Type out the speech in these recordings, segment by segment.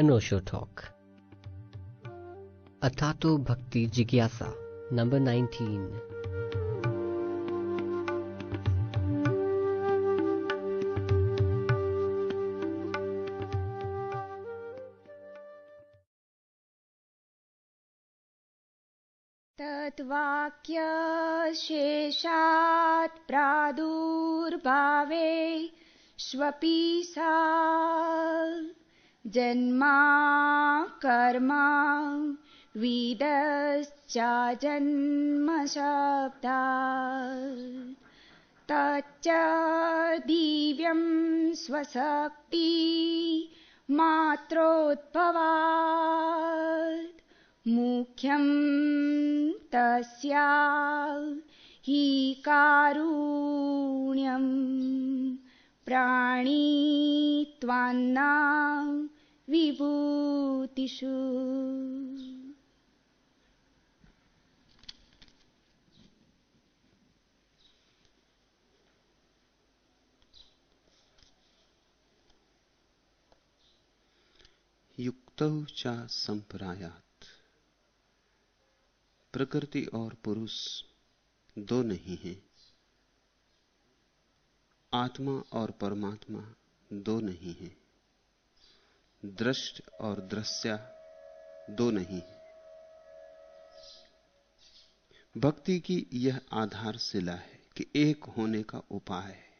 अनोशो talk अथातो भक्ति जिज्ञासा number 19 तत्वाक्य शेषात् प्रादुर्भावे स्वपी सा। जन्मा कर्मा विदश्च जन्मशब्दा। तच्च दिव्यं स्वशक्ति मात्रोद्भवात्। मुख्यं तस्या हि कारुण्यम् प्राणी त्वान्ना विभूतिषु। युक्त चा संप्रायात। प्रकृति और पुरुष दो नहीं हैं। आत्मा और परमात्मा दो नहीं हैं। दृष्ट और दृश्या दो नहीं। भक्ति की यह आधारशिला है कि एक होने का उपाय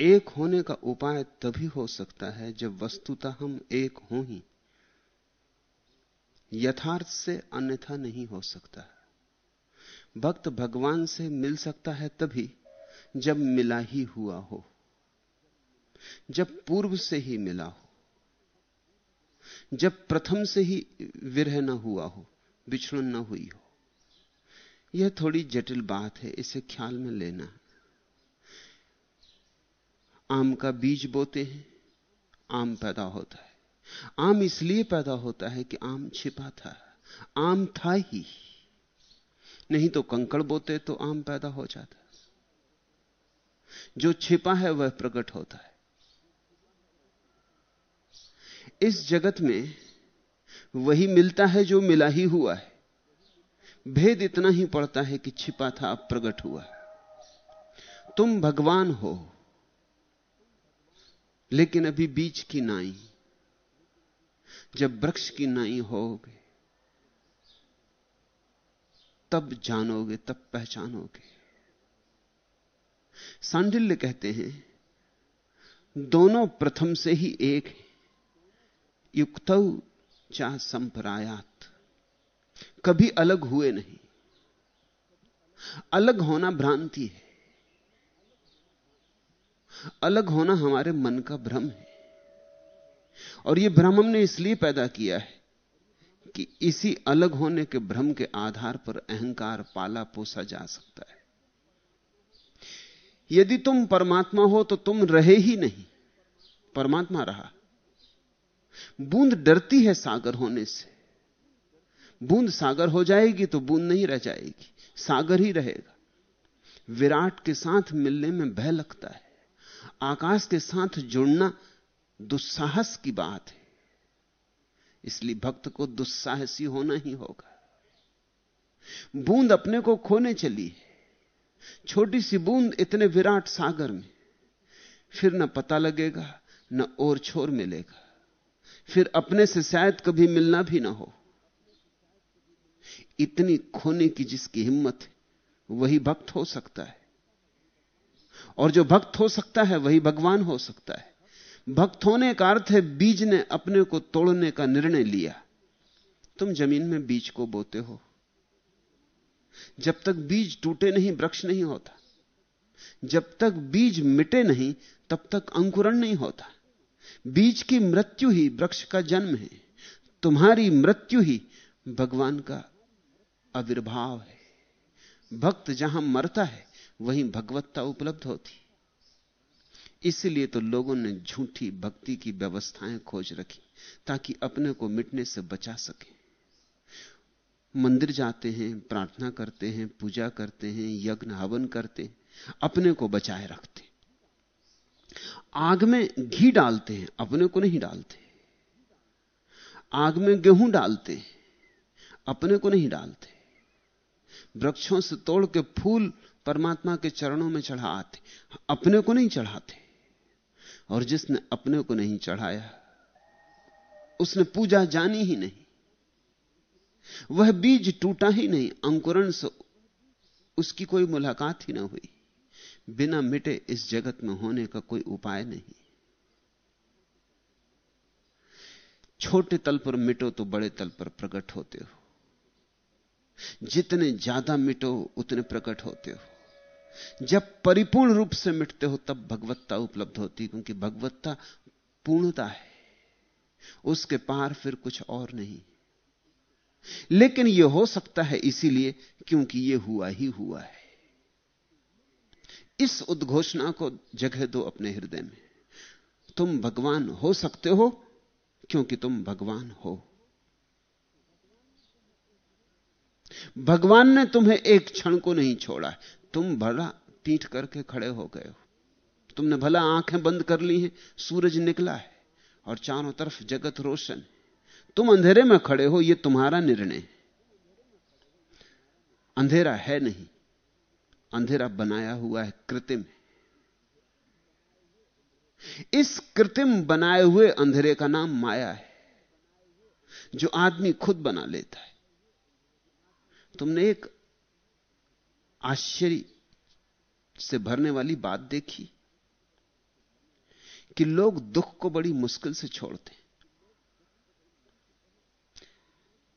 एक होने का उपाय तभी हो सकता है जब वस्तुतः हम एक हो ही। यथार्थ से अन्यथा नहीं हो सकता। भक्त भगवान से मिल सकता है तभी जब मिला ही हुआ हो। जब पूर्व से ही मिला हो। जब प्रथम से ही विरह न हुआ हो बिछड़न न हुई हो, यह थोड़ी जटिल बात है, इसे ख्याल में लेना। आम का बीज बोते हैं, आम पैदा होता है। आम इसलिए पैदा होता है कि आम छिपा था, आम था ही। नहीं तो कंकड़ बोते तो आम पैदा हो जाता। जो छिपा है, वह प्रकट होता है। इस जगत में वही मिलता है जो मिला ही हुआ है। भेद इतना ही पड़ता है कि छिपा था, अब प्रकट हुआ तुम भगवान हो, लेकिन अभी बीच की नाई, जब वृक्ष की नाई होगे, तब जानोगे, तब पहचानोगे। सांडिल्य कहते हैं, दोनों प्रथम से ही एक है। युक्त चाह संपरायात। कभी अलग हुए नहीं। अलग होना भ्रांति है। अलग होना हमारे मन का भ्रम है। और यह भ्रम हमने इसलिए पैदा किया है कि इसी अलग होने के भ्रम के आधार पर अहंकार पाला पोसा जा सकता है। यदि तुम परमात्मा हो तो तुम रहे ही नहीं। परमात्मा रहा। बूंद डरती है सागर होने से। बूंद सागर हो जाएगी तो बूंद नहीं रह जाएगी, सागर ही रहेगा। विराट के साथ मिलने में भय लगता है, आकाश के साथ जुड़ना दुस्साहस की बात है। इसलिए भक्त को दुस्साहसी होना ही होगा। बूंद अपने को खोने चली है, छोटी सी बूंद इतने विराट सागर में, फिर न पता लगेगा, न और छोर मिलेगा। फिर अपने से शायद कभी मिलना भी ना हो। इतनी खोने की जिसकी हिम्मत है, वही भक्त हो सकता है। और जो भक्त हो सकता है, वही भगवान हो सकता है। भक्त होने का अर्थ है, बीज ने अपने को तोड़ने का निर्णय लिया। तुम ज़मीन में बीज को बोते हो। जब तक बीज टूटे नहीं, वृक्ष नहीं होता। जब तक बीज मिटे नहीं, तब तक अंकुरण नहीं होता। बीज की मृत्यु ही वृक्ष का जन्म है। तुम्हारी मृत्यु ही भगवान का आविर्भाव है। भक्त जहाँ मरता है, वहीं भगवत्ता उपलब्ध होती। इसलिए तो लोगों ने झूठी भक्ति की व्यवस्थाएँ खोज रखी, ताकि अपने को मिटने से बचा सके। मंदिर जाते हैं, प्रार्थना करते हैं, पूजा करते हैं, यज्ञ, हवन करते हैं, अपने को बचाए रखते आग में घी डालते हैं, अपने को नहीं डालते। आग में गेहूँ डालते हैं, अपने को नहीं डालते। वृक्षों से तोड़ के फूल परमात्मा के चरणों में चढ़ा आते अपने को नहीं चढ़ाते। और जिसने अपने को नहीं चढ़ाया, उसने पूजा जानी ही नहीं। वह बीज टूटा ही नहीं, अंकुरण से उसकी कोई मुलाकात ही ना हुई। बिना मिटे इस जगत में होने का कोई उपाय नहीं। छोटे तल पर मिटो तो बड़े तल पर प्रकट होते हो। जितने ज़्यादा मिटो, उतने प्रकट होते हो। जब परिपूर्ण रूप से मिटते हो, तब भगवत्ता उपलब्ध होती क्योंकि भगवत्ता पूर्णता है। उसके पार फिर कुछ और नहीं। लेकिन यह हो सकता है इसीलिए क्योंकि यह हुआ ही हुआ है। इस उद्घोषणा को जगह दो अपने हृदय में। तुम भगवान हो सकते हो, क्योंकि तुम भगवान हो। भगवान ने तुम्हें एक क्षण को नहीं छोड़ा। तुम भला पीठ करके खड़े हो गए हो। तुमने भला आँखें बंद कर ली हैं, सूरज निकला है, और चारों तरफ़ जगत रोशन तुम अंधेरे में खड़े हो यह तुम्हारा निर्णय अंधेरा है नहीं अंधेरा बनाया हुआ है कृत्रिम। इस कृत्रिम बनाए हुए अंधेरे का नाम माया है, जो आदमी खुद बना लेता है। तुमने एक आश्चर्य से भरने वाली बात देखी कि लोग दुख को बड़ी मुश्किल से छोड़ते हैं।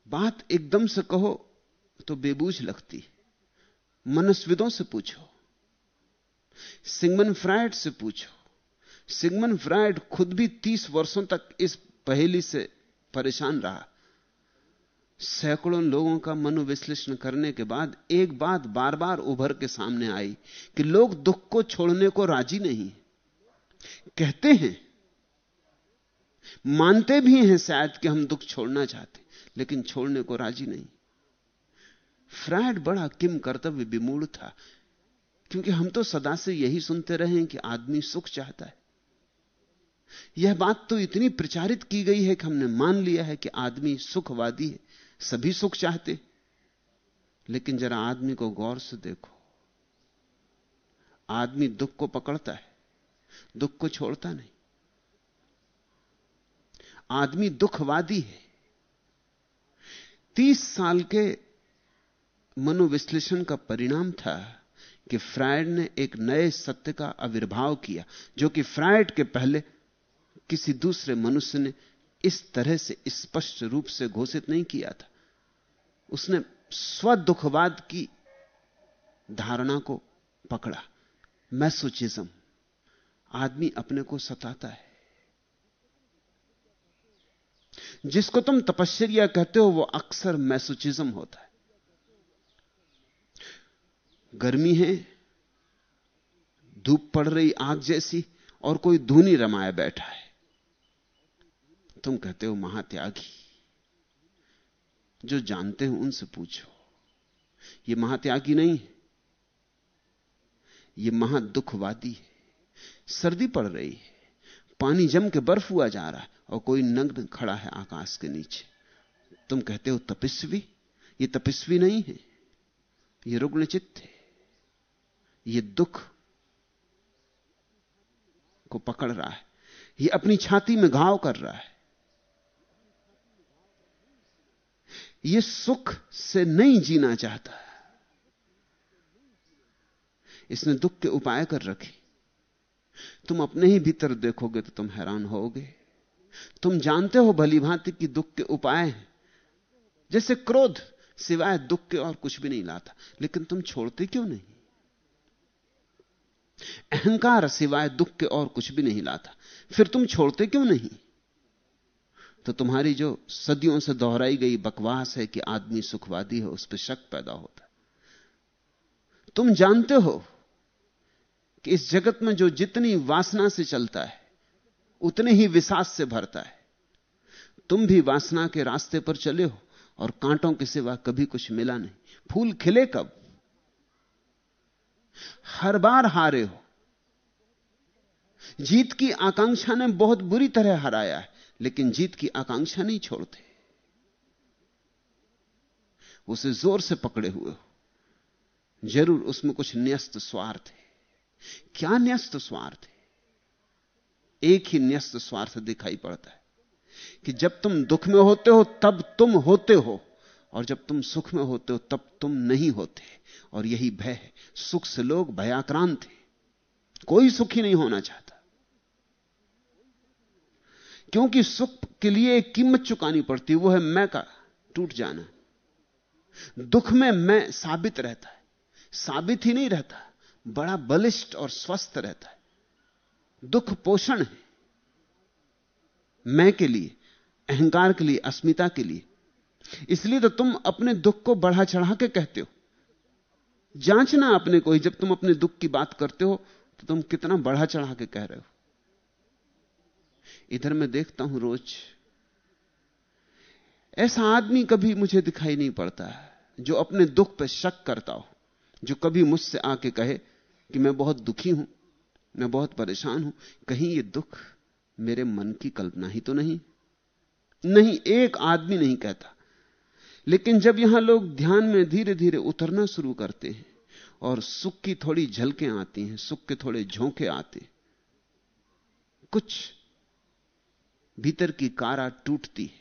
बात एकदम से कहो तो बेबूझ लगती मनस्विदों से पूछो। सिंगमन फ्रायड से पूछो। सिगमन फ्रायड खुद भी तीस वर्षों तक इस पहेली से परेशान रहा। सैकड़ों लोगों का मनोविश्लेषण करने के बाद एक बात बार बार उभर के सामने आई कि लोग दुख को छोड़ने को राज़ी नहीं। कहते हैं, मानते भी हैं शायद कि हम दुख छोड़ना चाहते, लेकिन छोड़ने को राज़ी नहीं। फ्रायड बड़ा किम कर्तव्य विमूढ़ था, क्योंकि हम तो सदा से यही सुनते रहे कि आदमी सुख चाहता है। यह बात तो इतनी प्रचारित की गई है कि हमने मान लिया है कि आदमी सुखवादी है, सभी सुख चाहते। लेकिन जरा आदमी को गौर से देखो। आदमी दुख को पकड़ता है, दुख को छोड़ता नहीं। आदमी दुखवादी है। तीस साल के मनोविश्लेषण का परिणाम था कि फ्रायड ने एक नए सत्य का आविर्भाव किया, जो कि फ्रायड के पहले किसी दूसरे मनुष्य ने इस तरह से स्पष्ट रूप से घोषित नहीं किया था। उसने स्वदुखवाद की धारणा को पकड़ा। मैसोचिज्म, आदमी अपने को सताता है। जिसको तुम तपश्चर्या कहते हो, वो अक्सर मैसोचिज्म होता है। गर्मी है, धूप पड़ रही आग जैसी, और कोई धूनी रमाया बैठा है। तुम कहते हो महात्यागी, जो जानते हो उनसे पूछो, ये महात्यागी नहीं है, ये महादुखवादी है। सर्दी पड़ रही है, पानी जम के बर्फ़ हुआ जा रहा है, और कोई नग्न खड़ा है आकाश के नीचे। तुम कहते हो तपस्वी, ये तपस्वी नहीं है, ये रुग्ण चित्त है। ये दुख को पकड़ रहा है। ये अपनी छाती में घाव कर रहा है। ये सुख से नहीं जीना चाहता इसने दुख के उपाय कर रखे। तुम अपने ही भीतर देखोगे तो तुम हैरान होगे। तुम जानते हो भली भांति की दुख के उपाय हैं। जैसे क्रोध सिवाय दुख के और कुछ भी नहीं लाता। लेकिन तुम छोड़ते क्यों नहीं? अहंकार सिवाय दुख के और कुछ भी नहीं लाता। फिर तुम छोड़ते क्यों नहीं? तो तुम्हारी जो सदियों से दोहराई गई बकवास है कि आदमी सुखवादी है, उस पर शक पैदा होता तुम जानते हो कि इस जगत में जो जितनी वासना से चलता है, उतने ही विशास से भरता है। तुम भी वासना के रास्ते पर चले हो और कांटों के सिवा कभी कुछ मिला नहीं। फूल खिले कब? हर बार हारे हो। जीत की आकांक्षा ने बहुत बुरी तरह हराया है, लेकिन जीत की आकांक्षा नहीं छोड़ते। उसे ज़ोर से पकड़े हुए हो। ज़रूर उसमें कुछ न्यस्त स्वार्थ है। क्या न्यस्त स्वार्थ है? एक ही न्यस्त स्वार्थ दिखाई पड़ता है कि जब तुम दुख में होते हो, तब तुम होते हो। और जब तुम सुख में होते हो, तब तुम नहीं होते। और यही भय है। सुख से लोग भयाक्रांत हैं। कोई सुखी नहीं होना चाहता। क्योंकि सुख के लिए एक कीमत चुकानी पड़ती वो है मैं का टूट जाना। दुख में मैं साबित रहता है। साबित ही नहीं रहता। बड़ा बलिष्ठ और स्वस्थ रहता है। दुख पोषण है। मैं के लिए, अहंकार के लिए, अस्मिता के लिए। इसलिए तो तुम अपने दुख को बढ़ा चढ़ा के कहते हो। जांचना अपने को ही, जब तुम अपने दुख की बात करते हो तो तुम कितना बढ़ा चढ़ा के कह रहे हो। इधर मैं देखता हूँ रोज, ऐसा आदमी कभी मुझे दिखाई नहीं पड़ता है, जो अपने दुख पर शक करता हो, जो कभी मुझसे आके कहे कि मैं बहुत दुखी हूँ, मैं बहुत परेशान हूँ। कहीं ये दुख मेरे मन की कल्पना ही तो नहीं नहीं एक आदमी नहीं कहता। लेकिन जब यहाँ लोग ध्यान में धीरे धीरे उतरना शुरू करते हैं और सुख की थोड़ी झलकें आती हैं, सुख के थोड़े झोंके आते कुछ भीतर की कारा टूटती है,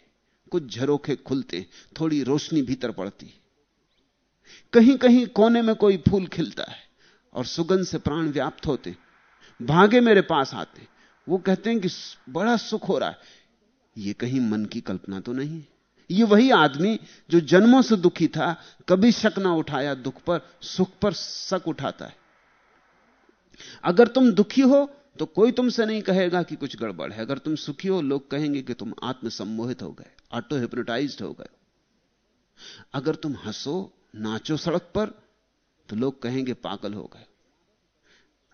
कुछ झरोखे खुलते थोड़ी रोशनी भीतर पड़ती कहीं कहीं कोने में कोई फूल खिलता है और सुगंध से प्राण व्याप्त होते भागे मेरे पास आते वो कहते हैं कि बड़ा सुख हो रहा है। ये कहीं मन की कल्पना तो नहीं ये वही आदमी जो जन्मों से दुखी था, कभी शक ना उठाया, दुख पर, सुख पर शक उठाता है। अगर तुम दुखी हो तो कोई तुमसे नहीं कहेगा कि कुछ गड़बड़ है। अगर तुम सुखी हो, लोग कहेंगे कि तुम आत्मसम्मोहित हो गए, ऑटो हिप्नोटाइज हो गए। अगर तुम हंसो, नाचो सड़क पर तो लोग कहेंगे पागल हो गए।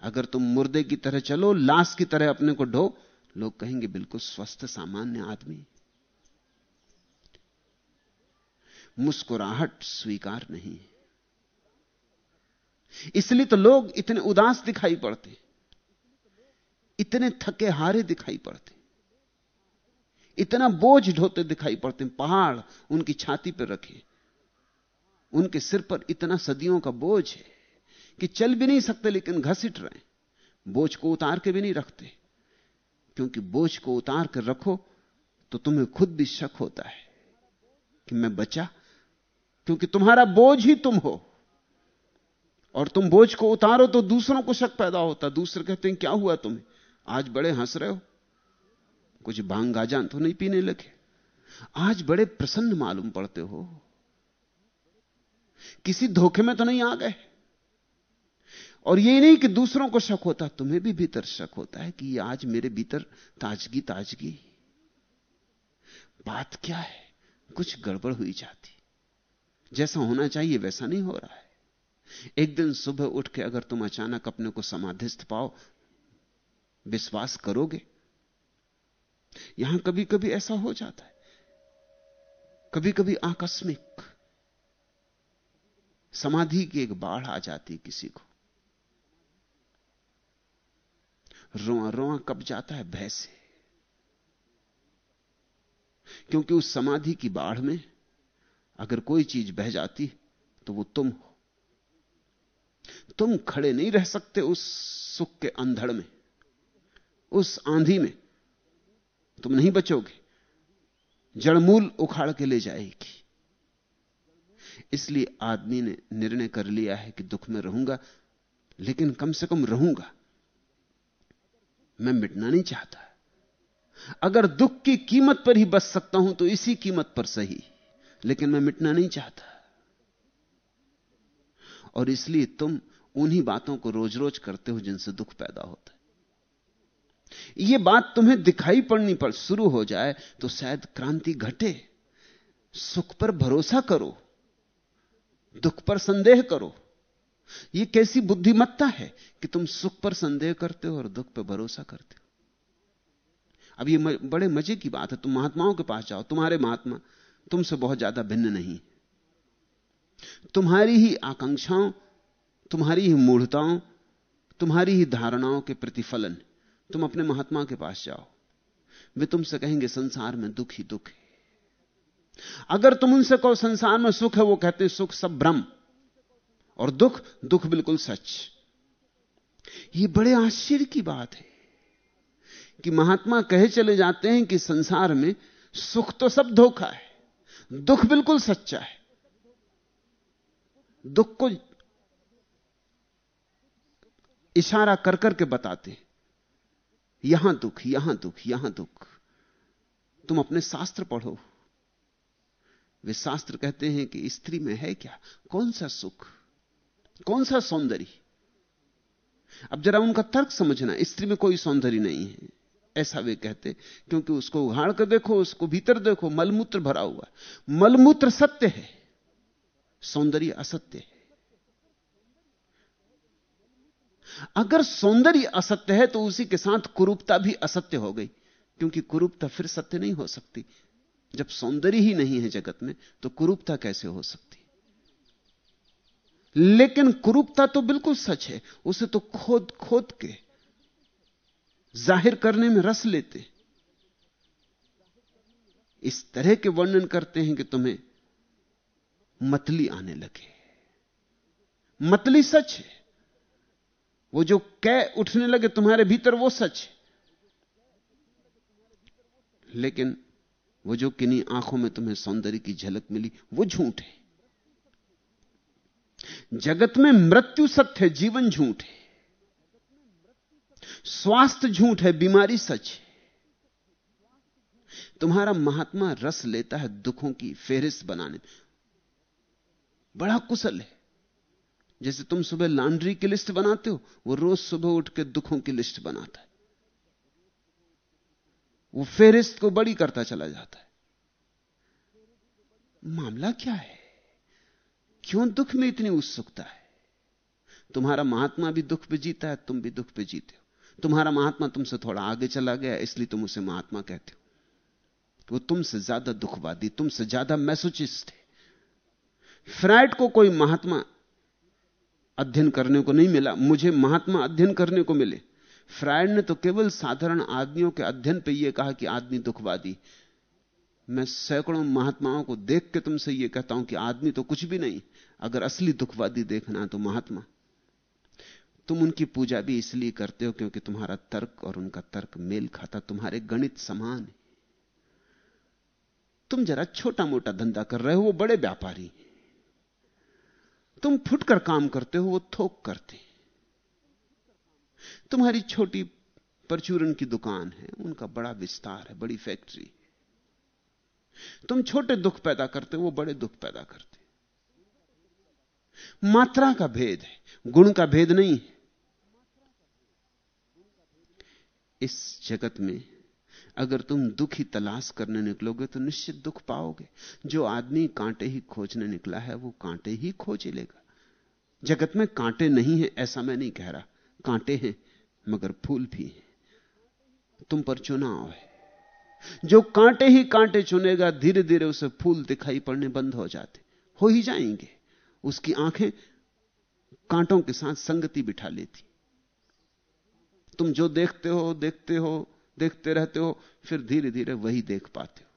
अगर तुम मुर्दे की तरह चलो, लाश की तरह अपने को ढो, लोग कहेंगे बिल्कुल स्वस्थ, सामान्य आदमी। मुस्कुराहट स्वीकार नहीं इसलिए तो लोग इतने उदास दिखाई पड़ते इतने थके हारे दिखाई पड़ते इतना बोझ ढोते दिखाई पड़ते पहाड़ उनकी छाती पर रखे। उनके सिर पर इतना सदियों का बोझ है कि चल भी नहीं सकते, लेकिन घसीट रहे बोझ को उतार के भी नहीं रखते। क्योंकि बोझ को उतार कर रखो तो तुम्हें खुद भी शक होता है कि मैं बचा क्योंकि तुम्हारा बोझ ही तुम हो। और तुम बोझ को उतारो तो दूसरों को शक पैदा होता। दूसरे कहते हैं, क्या हुआ तुम्हें? आज बड़े हंस रहे हो। कुछ भाँग गाजान तो नहीं पीने लगे। आज बड़े प्रसन्न मालूम पड़ते हो। किसी धोखे में तो नहीं आ गए। और ये नहीं कि दूसरों को शक होता, तुम्हें भी भीतर शक होता है कि आज मेरे भीतर ताजगी ताजगी बात क्या है? कुछ गड़बड़ हुई जाती। जैसा होना चाहिए वैसा नहीं हो रहा है। एक दिन सुबह उठ के अगर तुम अचानक अपने को समाधिस्थ पाओ, विश्वास करोगे? यहाँ कभी कभी ऐसा हो जाता है। कभी कभी आकस्मिक। समाधि की एक बाढ़ आ जाती किसी को। रोआ रोआ कब जाता है? भय से। क्योंकि उस समाधि की बाढ़ में अगर कोई चीज़ बह जाती तो वो तुम हो। तुम खड़े नहीं रह सकते उस सुख के अंधड़ में, उस आंधी में। तुम नहीं बचोगे। जड़मूल उखाड़ के ले जाएगी। इसलिए आदमी ने निर्णय कर लिया है कि दुख में रहूँगा, लेकिन कम से कम रहूँगा। मैं मिटना नहीं चाहता। अगर दुख की कीमत पर ही बच सकता हूँ तो इसी कीमत पर सही। लेकिन मैं मिटना नहीं चाहता। और इसलिए तुम उन्हीं बातों को रोज रोज करते हो जिनसे दुख पैदा होता है। यह बात तुम्हें दिखाई पड़नी पर शुरू हो जाए तो शायद क्रांति घटे। सुख पर भरोसा करो। दुख पर संदेह करो। यह कैसी बुद्धिमत्ता है कि तुम सुख पर संदेह करते हो और दुख पर भरोसा करते हो। अब ये बड़े मज़े की बात है। तुम महात्माओं के पास जाओ। तुम्हारे महात्मा तुमसे बहुत ज़्यादा भिन्न नहीं। तुम्हारी ही आकांक्षाओं, तुम्हारी ही मूढ़ताओं, तुम्हारी ही धारणाओं के प्रतिफलन, तुम अपने महात्मा के पास जाओ। वे तुमसे कहेंगे, संसार में दुख ही दुख है। अगर तुम उनसे कहो, संसार में सुख है, वो कहते हैं, सुख सब भ्रम और दुख दुख बिल्कुल सच। ये बड़े आश्चर्य की बात है कि महात्मा कहे चले जाते हैं कि संसार में सुख तो सब धोखा है। दुख बिल्कुल सच्चा है। दुख को इशारा कर करके बताते यहाँ दुख यहाँ दुख यहाँ दुख। तुम अपने शास्त्र पढ़ो। वे शास्त्र कहते हैं कि स्त्री में है क्या? कौन सा सुख? कौन सा सौंदर्य? अब जरा उनका तर्क समझना, स्त्री में कोई सौंदर्य नहीं है। ऐसा वे कहते क्योंकि उसको उघाड़ कर देखो, उसको भीतर देखो, मलमूत्र भरा हुआ मलमूत्र सत्य है, सौंदर्य असत्य है। अगर सौंदर्य असत्य है तो उसी के साथ कुरूपता भी असत्य हो गई, क्योंकि कुरूपता फिर सत्य नहीं हो सकती। जब सौंदर्य ही नहीं है जगत में तो कुरूपता कैसे हो सकती? लेकिन कुरूपता तो बिल्कुल सच है, उसे तो खोद खोद के ज़ाहिर करने में रस लेते इस तरह के वर्णन करते हैं कि तुम्हें मतली आने लगे। मतली सच है। वो जो कै उठने लगे तुम्हारे भीतर, वो सच है। लेकिन वो जो किन्हीं आँखों में तुम्हें सौंदर्य की झलक मिली, वो झूठ है। जगत में मृत्यु सत्य है, जीवन झूठ है। स्वास्थ्य झूठ है, बीमारी सच है। तुम्हारा महात्मा रस लेता है दुखों की फेरिस्त बनाने बड़ा कुशल है। जैसे तुम सुबह लॉन्ड्री की लिस्ट बनाते हो, वो रोज सुबह उठ के दुखों की लिस्ट बनाता है। वो फेरिस्त को बड़ी करता चला जाता है। मामला क्या है? क्यों दुख में इतनी उत्सुकता है? तुम्हारा महात्मा भी दुख पे जीता है, तुम भी दुख पे जीते हो। तुम्हारा महात्मा तुमसे थोड़ा आगे चला गया, इसलिए तुम उसे महात्मा कहते हो। वो तुमसे ज़्यादा दुखवादी, तुमसे ज़्यादा मैसोचिस्ट है। फ्राइड को कोई महात्मा अध्ययन करने को नहीं मिला, मुझे महात्मा अध्ययन करने को मिले। फ्रायड ने तो केवल साधारण आदमियों के अध्ययन पे यह कहा कि आदमी दुखवादी। मैं सैकड़ों महात्माओं को देख के तुमसे यह कहता हूँ कि आदमी तो कुछ भी नहीं, अगर असली दुखवादी देखना तो महात्मा। तुम उनकी पूजा भी इसलिए करते हो क्योंकि तुम्हारा तर्क और उनका तर्क मेल खाता तुम्हारे गणित समान है। तुम जरा छोटा मोटा धंधा कर रहे हो, वो बड़े व्यापारी। तुम फुटकर काम करते हो, वो थोक करते। तुम्हारी छोटी परचूरन की दुकान है, उनका बड़ा विस्तार है, बड़ी फैक्ट्री। तुम छोटे दुख पैदा करते हो, वो बड़े दुख पैदा करते। मात्रा का भेद है, गुण का भेद नहीं इस जगत में अगर तुम दुख ही तलाश करने निकलोगे तो निश्चित दुख पाओगे। जो आदमी कांटे ही खोजने निकला है, वो कांटे ही खोज लेगा। जगत में कांटे नहीं है, ऐसा मैं नहीं कह रहा। कांटे हैं, मगर फूल भी हैं। तुम पर चुनाव है। जो कांटे ही कांटे चुनेगा धीरे धीरे उसे फूल दिखाई पड़ने बंद हो जाते। हो ही जाएँगे। उसकी आँखें कांटों के साथ संगति बिठा लेती। तुम जो देखते हो देखते हो, देखते रहते हो, फिर धीरे धीरे वही देख पाते हो।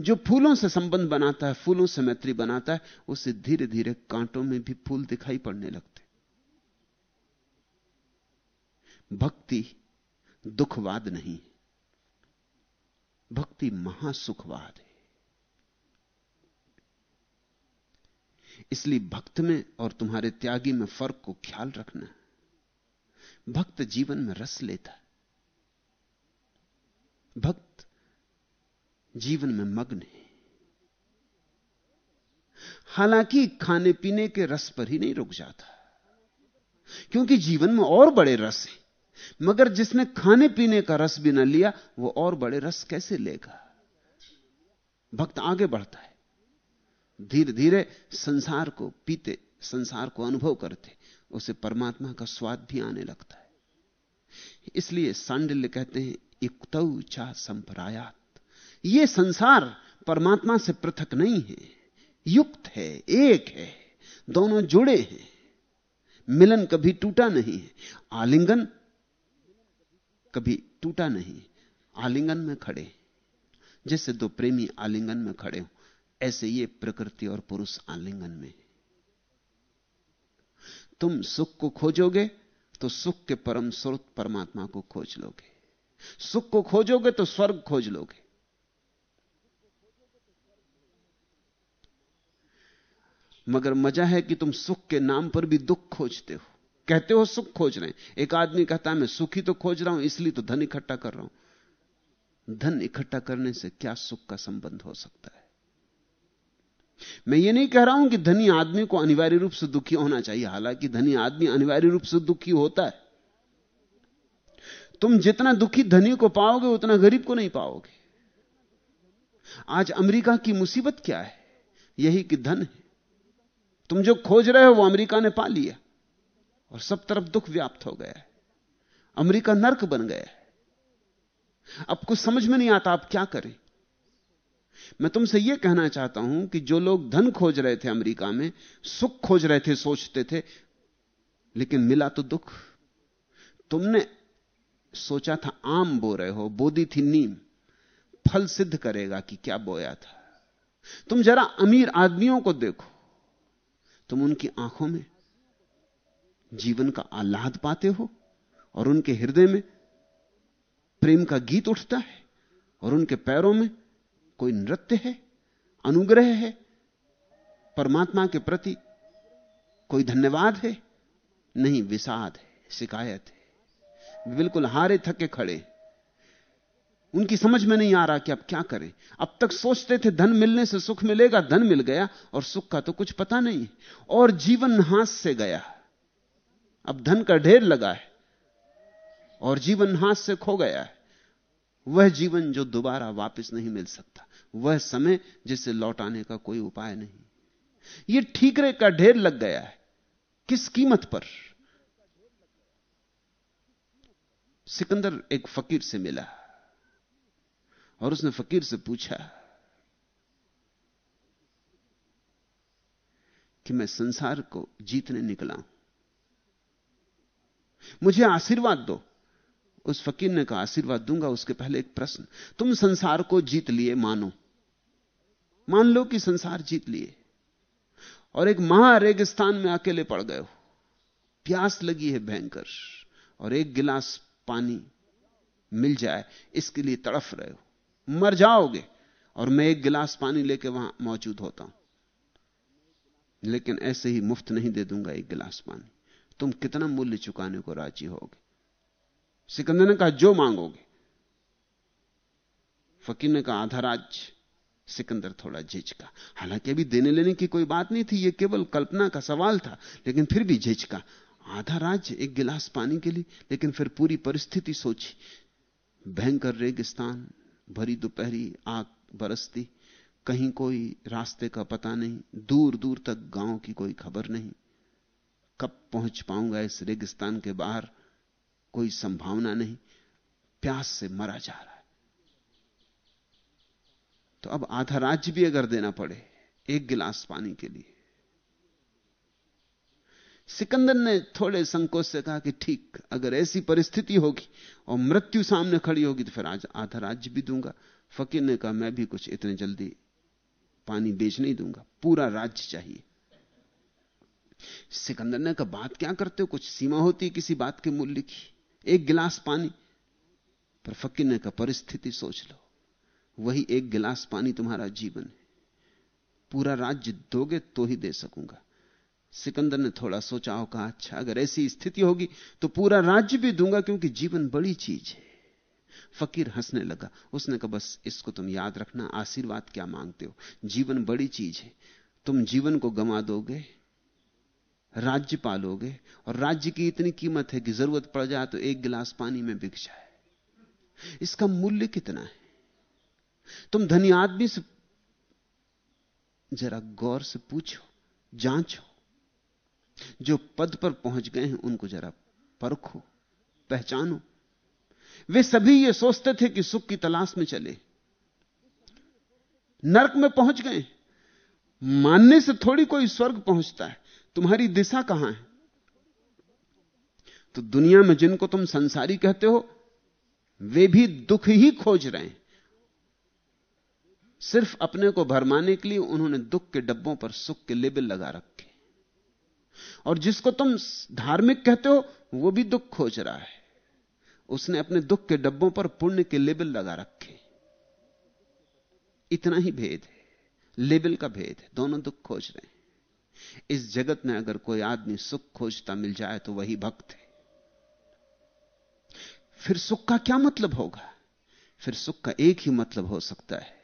जो फूलों से संबंध बनाता है, फूलों से मैत्री बनाता है, उसे धीरे धीरे कांटों में भी फूल दिखाई पड़ने लगते भक्ति दुखवाद नहीं भक्ति महासुखवाद है। इसलिए भक्त में और तुम्हारे त्यागी में फ़र्क को ख्याल रखना भक्त जीवन में रस लेता है। भक्त जीवन में मग्न है। हालाँकि खाने पीने के रस पर ही नहीं रुक जाता, क्योंकि जीवन में और बड़े रस हैं। मगर जिसने खाने पीने का रस भी न लिया, वो और बड़े रस कैसे लेगा? भक्त आगे बढ़ता है। धीरे धीरे संसार को पीते, संसार को अनुभव करते। उसे परमात्मा का स्वाद भी आने लगता है। इसलिए सांडिल्य कहते हैं इक्तऊ चा संपरायात। ये संसार परमात्मा से पृथक नहीं है, युक्त है, एक है, दोनों जुड़े हैं, मिलन कभी टूटा नहीं है, आलिंगन कभी टूटा नहीं आलिंगन में खड़े जैसे दो प्रेमी आलिंगन में खड़े हो, ऐसे ये प्रकृति और पुरुष आलिंगन में तुम सुख को खोजोगे तो सुख के परम स्रोत परमात्मा को खोज लोगे। सुख को खोजोगे तो स्वर्ग खोज लोगे। मगर मज़ा है कि तुम सुख के नाम पर भी दुख खोजते हो। कहते हो, सुख खोज रहे हैं। एक आदमी कहता है, मैं सुखी तो खोज रहा हूँ, इसलिए तो धन इकट्ठा कर रहा हूँ। धन इकट्ठा करने से क्या सुख का संबंध हो सकता है? मैं ये नहीं कह रहा हूँ कि धनी आदमी को अनिवार्य रूप से दुखी होना चाहिए, हालाँकि धनी आदमी अनिवार्य रूप से दुखी होता है। तुम जितना दुखी धनी को पाओगे, उतना गरीब को नहीं पाओगे। आज अमेरिका की मुसीबत क्या है? यही कि धन है। तुम जो खोज रहे हो, वो अमेरिका ने पा लिया। और सब तरफ़ दुख व्याप्त हो गया है। अमेरिका नर्क बन गया है। अब कुछ समझ में नहीं आता, आप क्या करें? मैं तुमसे यह कहना चाहता हूँ कि जो लोग धन खोज रहे थे अमेरिका में, सुख खोज रहे थे, सोचते थे, लेकिन मिला तो दुख। तुमने सोचा था आम बो रहे हो, बोदी थी नीम, फल सिद्ध करेगा कि क्या बोया था। तुम जरा अमीर आदमियों को देखो, तुम उनकी आँखों में जीवन का आह्लाद पाते हो, और उनके हृदय में प्रेम का गीत उठता है, और उनके पैरों में कोई नृत्य है, अनुग्रह है, परमात्मा के प्रति कोई धन्यवाद है? नहीं, विषाद है, शिकायत है। बिल्कुल हारे, थके, खड़े। उनकी समझ में नहीं आ रहा कि अब क्या करें। अब तक सोचते थे, धन मिलने से सुख मिलेगा, धन मिल गया, और सुख का तो कुछ पता नहीं। और जीवन हाथ से गया। अब धन का ढेर लगा है, और जीवन हाथ से खो गया है। वह जीवन जो दोबारा वापस नहीं मिल सकता। वह समय जिसे लौटाने का कोई उपाय नहीं। यह ठीकरे का ढेर लग गया है। किस कीमत पर? सिकंदर एक फकीर से मिला और उसने फकीर से पूछा कि मैं संसार को जीतने निकला हूँ। मुझे आशीर्वाद दो। उस फकीर ने कहा, आशीर्वाद दूँगा, उसके पहले एक प्रश्न। तुम संसार को जीत लिए मानो। मान लो कि संसार जीत लिए और एक महा रेगिस्तान में अकेले पड़ गए हो। प्यास लगी है भयंकर और एक गिलास पानी मिल जाए, इसके लिए तड़फ रहे हो। मर जाओगे और मैं एक गिलास पानी लेके वहाँ मौजूद होता हूँ। लेकिन ऐसे ही मुफ़्त नहीं दे दूँगा एक गिलास पानी। तुम कितना मूल्य चुकाने को राज़ी होगे? सिकंदर ने कहा, जो मांगोगे। फकीर ने कहा, आधा राज्य सिकंदर थोड़ा झिझका। हालाँकि अभी देने लेने की कोई बात नहीं थी यह केवल कल्पना का सवाल था, लेकिन फिर भी झिझका। आधा राज्य एक गिलास पानी के लिए, लेकिन फिर पूरी परिस्थिति सोची। भयंकर रेगिस्तान, भरी दोपहरी आग बरसती, कहीं कोई रास्ते का पता नहीं दूर दूर तक गाँव की कोई खबर नहीं। कब पहुँच पाऊँगा इस रेगिस्तान के बाहर, कोई संभावना नहीं। प्यास से मरा जा रहा। तो अब आधा राज्य भी अगर देना पड़े, एक गिलास पानी के लिए। सिकंदर ने थोड़े संकोच से कहा कि ठीक, अगर ऐसी परिस्थिति होगी और मृत्यु सामने खड़ी होगी तो फिर आज आधा राज्य भी दूँगा। फकीर ने कहा, मैं भी कुछ इतने जल्दी पानी बेच नहीं दूँगा, पूरा राज्य चाहिए। सिकंदर ने कहा, बात क्या करते हो? कुछ सीमा होती है किसी बात के मूल्य की? एक गिलास पानी? पर फकीर ने कहा, परिस्थिति सोच लो। वही एक गिलास पानी तुम्हारा जीवन है। पूरा राज्य दोगे तो ही दे सकूँगा। सिकंदर ने थोड़ा सोचा हो कहा अच्छा अगर ऐसी स्थिति होगी तो पूरा राज्य भी दूँगा क्योंकि जीवन बड़ी चीज़ है। फकीर हंसने लगा। उसने कहा, बस इसको तुम याद रखना, आशीर्वाद क्या मांगते हो? जीवन बड़ी चीज़ है। तुम जीवन को गमा दोगे, राज्य पालोगे, और राज्य की इतनी कीमत है कि ज़रूरत पड़ जाए तो एक गिलास पानी में बिक जाए। इसका मूल्य कितना है? तुम धनी आदमी से जरा गौर से पूछो, जांचो। जो पद पर पहुँच गए हैं, उनको जरा परखो, पहचानो। वे सभी ये सोचते थे कि सुख की तलाश में चले। नरक में पहुँच गए। मानने से थोड़ी कोई स्वर्ग पहुँचता है। तुम्हारी दिशा कहाँ है? तो दुनिया में जिनको तुम संसारी कहते हो, वे भी दुख ही खोज रहे हैं। सिर्फ़ अपने को भरमाने के लिए उन्होंने दुख के डब्बों पर सुख के लेबल लगा रखे और जिसको तुम धार्मिक कहते हो, वो भी दुख खोज रहा है। उसने अपने दुख के डब्बों पर पुण्य के लेबल लगा रखे इतना ही भेद है। लेबल का भेद है। दोनों दुख खोज रहे हैं। इस जगत में अगर कोई आदमी सुख खोजता मिल जाए तो वही भक्त है। फिर सुख का क्या मतलब होगा? फिर सुख का एक ही मतलब हो सकता है।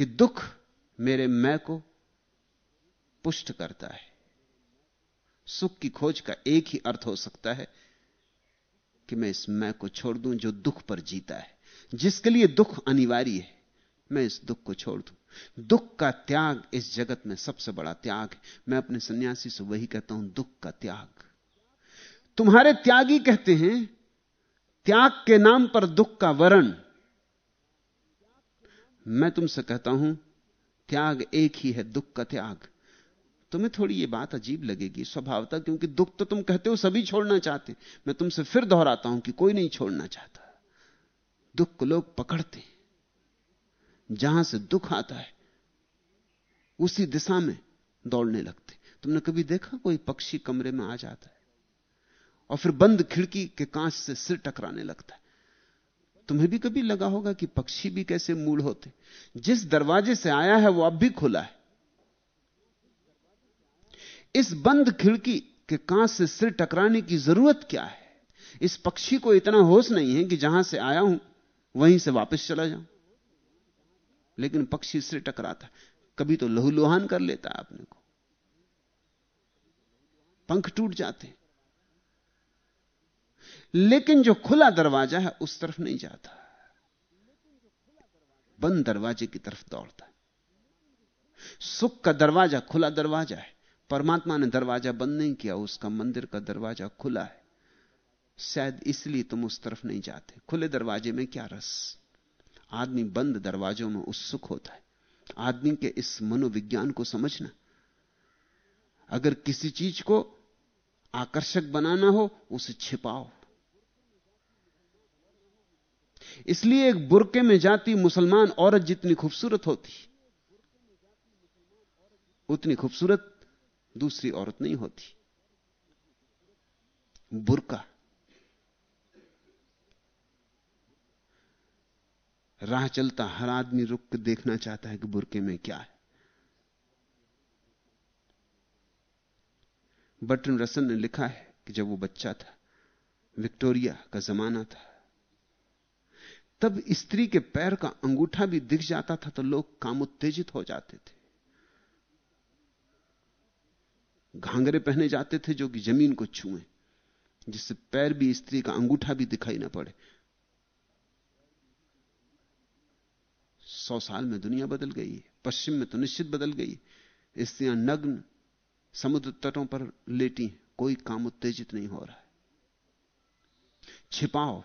कि दुख मेरे मैं को पुष्ट करता है। सुख की खोज का एक ही अर्थ हो सकता है कि मैं इस मैं को छोड़ दूँ जो दुख पर जीता है। जिसके लिए दुख अनिवार्य है, मैं इस दुख को छोड़ दूँ। दुख का त्याग इस जगत में सबसे बड़ा त्याग है। मैं अपने सन्यासी से वही कहता हूँ, दुख का त्याग। तुम्हारे त्यागी कहते हैं, त्याग के नाम पर दुख का वरण मैं तुमसे कहता हूँ, त्याग एक ही है, दुख का त्याग। तुम्हें थोड़ी ये बात अजीब लगेगी, स्वभावता, क्योंकि दुख तो तुम कहते हो सभी छोड़ना चाहते। मैं तुमसे फिर दोहराता हूँ कि कोई नहीं छोड़ना चाहता। दुख को लोग पकड़ते जहाँ से दुख आता है, उसी दिशा में दौड़ने लगते। तुमने कभी देखा कोई पक्षी कमरे में आ जाता है और फिर बंद खिड़की के कांच से सिर टकराने लगता है? तुम्हें भी कभी लगा होगा कि पक्षी भी कैसे मूल होते। जिस दरवाजे से आया है वो अब भी खुला है। इस बंद खिड़की के कांच से सिर टकराने की ज़रूरत क्या है? इस पक्षी को इतना होश नहीं है कि जहाँ से आया हूँ, वहीं से वापस चला जाऊँ। लेकिन पक्षी सिर टकराता कभी तो लहूलुहान कर लेता है अपने को। पंख टूट जाते लेकिन जो खुला दरवाज़ा है, उस तरफ़ नहीं जाता। बंद दरवाजे की तरफ़ दौड़ता है। सुख का दरवाज़ा खुला दरवाज़ा है। परमात्मा ने दरवाज़ा बंद नहीं किया, उसका मंदिर का दरवाज़ा खुला है। शायद इसलिए तुम उस तरफ़ नहीं जाते। खुले दरवाजे में क्या रस? आदमी बंद दरवाजों में उत्सुक होता है। आदमी के इस मनोविज्ञान को समझना। अगर किसी चीज़ को आकर्षक बनाना हो, उसे छिपाओ। इसलिए एक बुरके में जाती मुसलमान औरत जितनी खूबसूरत होती, उतनी खूबसूरत दूसरी औरत नहीं होती। बुरका। राह चलता, हर आदमी रुक के देखना चाहता है कि बुरके में क्या है। बटन रसन ने लिखा है कि जब वो बच्चा था, विक्टोरिया का जमाना था तब स्त्री के पैर का अंगूठा भी दिख जाता था तो लोग काम उत्तेजित हो जाते थे। घांगरे पहने जाते थे जो कि ज़मीन को छुए, जिससे पैर भी स्त्री का अंगूठा भी दिखाई ना पड़े। सौ साल में दुनिया बदल गई है, पश्चिम में तो निश्चित बदल गई स्त्रियाँ नग्न समुद्र तटों पर लेटी कोई काम उत्तेजित नहीं हो रहा है। छिपाओ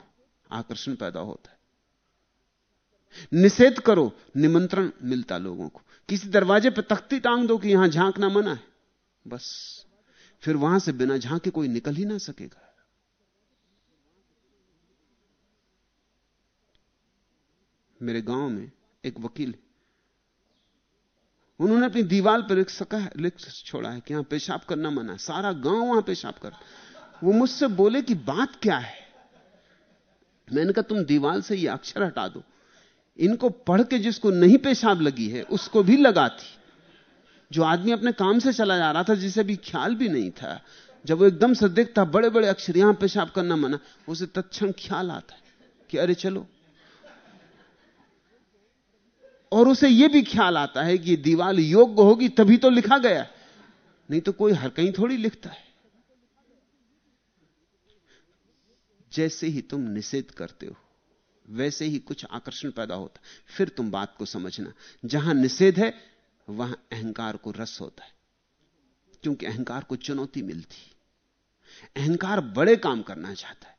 आकर्षण पैदा होता है। निषेध करो, निमंत्रण मिलता लोगों को। किसी दरवाजे पर तख्ती टांग दो कि यहाँ झांकना मना है। बस। फिर वहाँ से बिना झांके कोई निकल ही ना सकेगा। मेरे गाँव में एक वकील उन्होंने अपनी दीवार पर लिख सका है, लिख छोड़ा है कि यहाँ पेशाब करना मना है। सारा गाँव वहाँ पेशाब कर वो मुझसे बोले कि बात क्या है? मैंने कहा, तुम दीवार से ये अक्षर हटा दो। इनको पढ़ के जिसको नहीं पेशाब लगी है, उसको भी लगाती जो आदमी अपने काम से चला जा रहा था, जिसे भी ख्याल भी नहीं था, जब वो एकदम से देखता बड़े बड़े अक्षर, यहाँ पेशाब करना मना, उसे तत्क्षण ख्याल आता है कि अरे चलो। और उसे यह भी ख्याल आता है कि दीवाल योग्य होगी, तभी तो लिखा गया नहीं तो कोई हर कहीं थोड़ी लिखता है। जैसे ही तुम निषेध करते हो वैसे ही कुछ आकर्षण पैदा होता फिर तुम बात को समझना। जहाँ निषेध है, वहाँ अहंकार को रस होता है। क्योंकि अहंकार को चुनौती मिलती अहंकार बड़े काम करना चाहता है।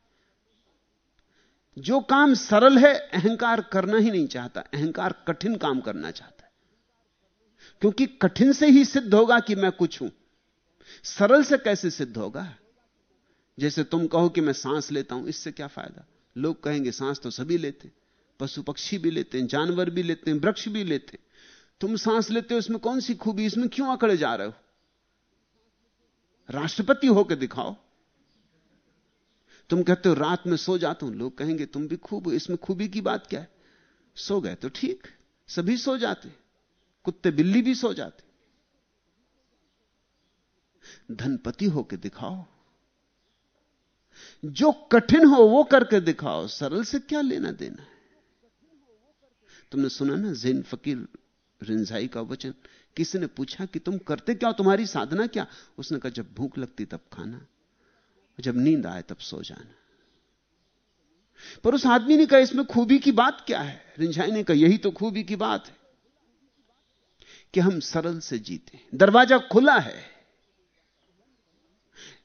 जो काम सरल है, अहंकार करना ही नहीं चाहता। अहंकार कठिन काम करना चाहता है। क्योंकि कठिन से ही सिद्ध होगा कि मैं कुछ हूँ। सरल से कैसे सिद्ध होगा? जैसे तुम कहो कि मैं सांस लेता हूँ, इससे क्या फ़ायदा? लोग कहेंगे, सांस तो सभी लेते, पशु पक्षी भी लेते हैं, जानवर भी लेते हैं, वृक्ष भी लेते हैं। तुम सांस लेते हो, इसमें कौन सी खूबी, इसमें क्यों अकड़े जा रहे हो? राष्ट्रपति होकर दिखाओ। तुम कहते हो, रात में सो जाता हूँ, लोग कहेंगे, तुम भी खूब इसमें खूबी की बात क्या है? सो गए तो ठीक, सभी सो जाते, कुत्ते बिल्ली भी सो जाते। धनपति होकर दिखाओ। जो कठिन हो वो करके दिखाओ, सरल से क्या लेना देना है? तुमने सुना ना जैन फकीर रिंझाई का वचन? किसी ने पूछा कि तुम करते क्या तुम्हारी साधना क्या? उसने कहा, जब भूख लगती तब खाना, जब नींद आए तब सो जाना। पर उस आदमी ने कहा, इसमें खूबी की बात क्या है? रिंझाई ने कहा, यही तो खूबी की बात है कि हम सरल से जीते दरवाज़ा खुला है।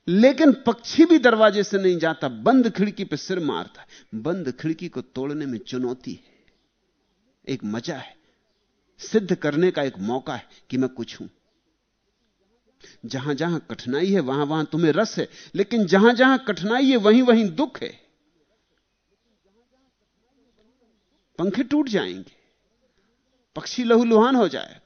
लेकिन पक्षी भी दरवाजे से नहीं जाता, बंद खिड़की पर सिर मारता है। बंद खिड़की को तोड़ने में चुनौती है। एक मज़ा है। सिद्ध करने का एक मौका है कि मैं कुछ हूँ। जहाँ जहाँ कठिनाई है वहाँ वहाँ तुम्हें रस है, लेकिन जहाँ जहाँ कठिनाई है वहीं वहीं दुख है। पंखे टूट जाएँगे। पक्षी लहूलुहान हो जाएगा।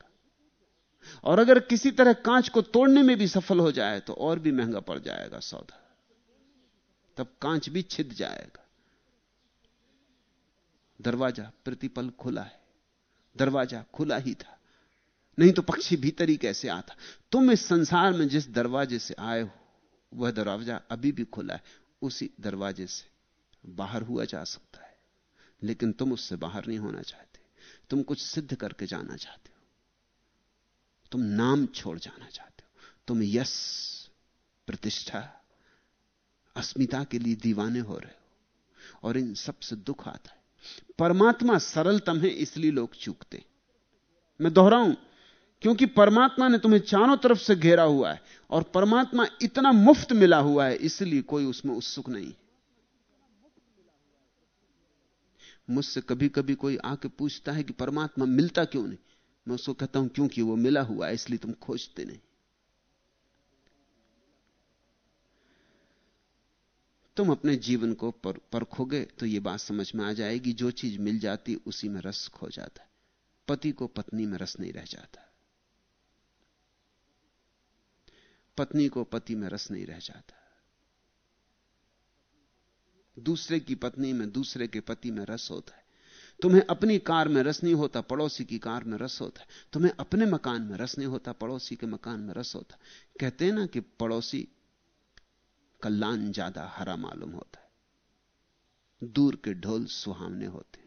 और अगर किसी तरह कांच को तोड़ने में भी सफल हो जाए तो और भी महँगा पड़ जाएगा सौदा। तब कांच भी छिद जाएगा। दरवाज़ा प्रतिपल खुला है। दरवाज़ा खुला ही था। नहीं तो पक्षी भीतर ही कैसे आता। तुम इस संसार में जिस दरवाजे से आए हो, वह दरवाज़ा अभी भी खुला है। उसी दरवाजे से बाहर हुआ जा सकता है। लेकिन तुम उससे बाहर नहीं होना चाहते। तुम कुछ सिद्ध करके जाना चाहते हो। तुम नाम छोड़ जाना चाहते हो। तुम यश प्रतिष्ठा, अस्मिता के लिए दीवाने हो रहे हो। और इन सबसे दुख आता है। परमात्मा सरलतम है, इसलिए लोग चूकते। मैं दोहराऊं, क्योंकि परमात्मा ने तुम्हें चारों तरफ़ से घेरा हुआ है, और परमात्मा इतना मुफ़्त मिला हुआ है, इसलिए कोई उसमें उत्सुक नहीं मुझसे कभी कभी कोई आके पूछता है कि परमात्मा मिलता क्यों नहीं? मैं उसको कहता हूँ क्योंकि वो मिला हुआ है इसलिए तुम खोजते नहीं. तुम अपने जीवन को पर, परखोगे तो यह बात समझ में आ जाएगी जो चीज़ मिल जाती उसी में रस खो जाता है। पति को पत्नी में रस नहीं रह जाता। पत्नी को पति में रस नहीं रह जाता। दूसरे की पत्नी में दूसरे के पति में रस होता है। तुम्हें अपनी कार में रस नहीं होता, पड़ोसी की कार में रस होता है। तुम्हें अपने मकान में रस नहीं होता, पड़ोसी के मकान में रस होता कहते हैं ना कि पड़ोसी का लान ज़्यादा हरा मालूम होता है। दूर के ढोल सुहावने होते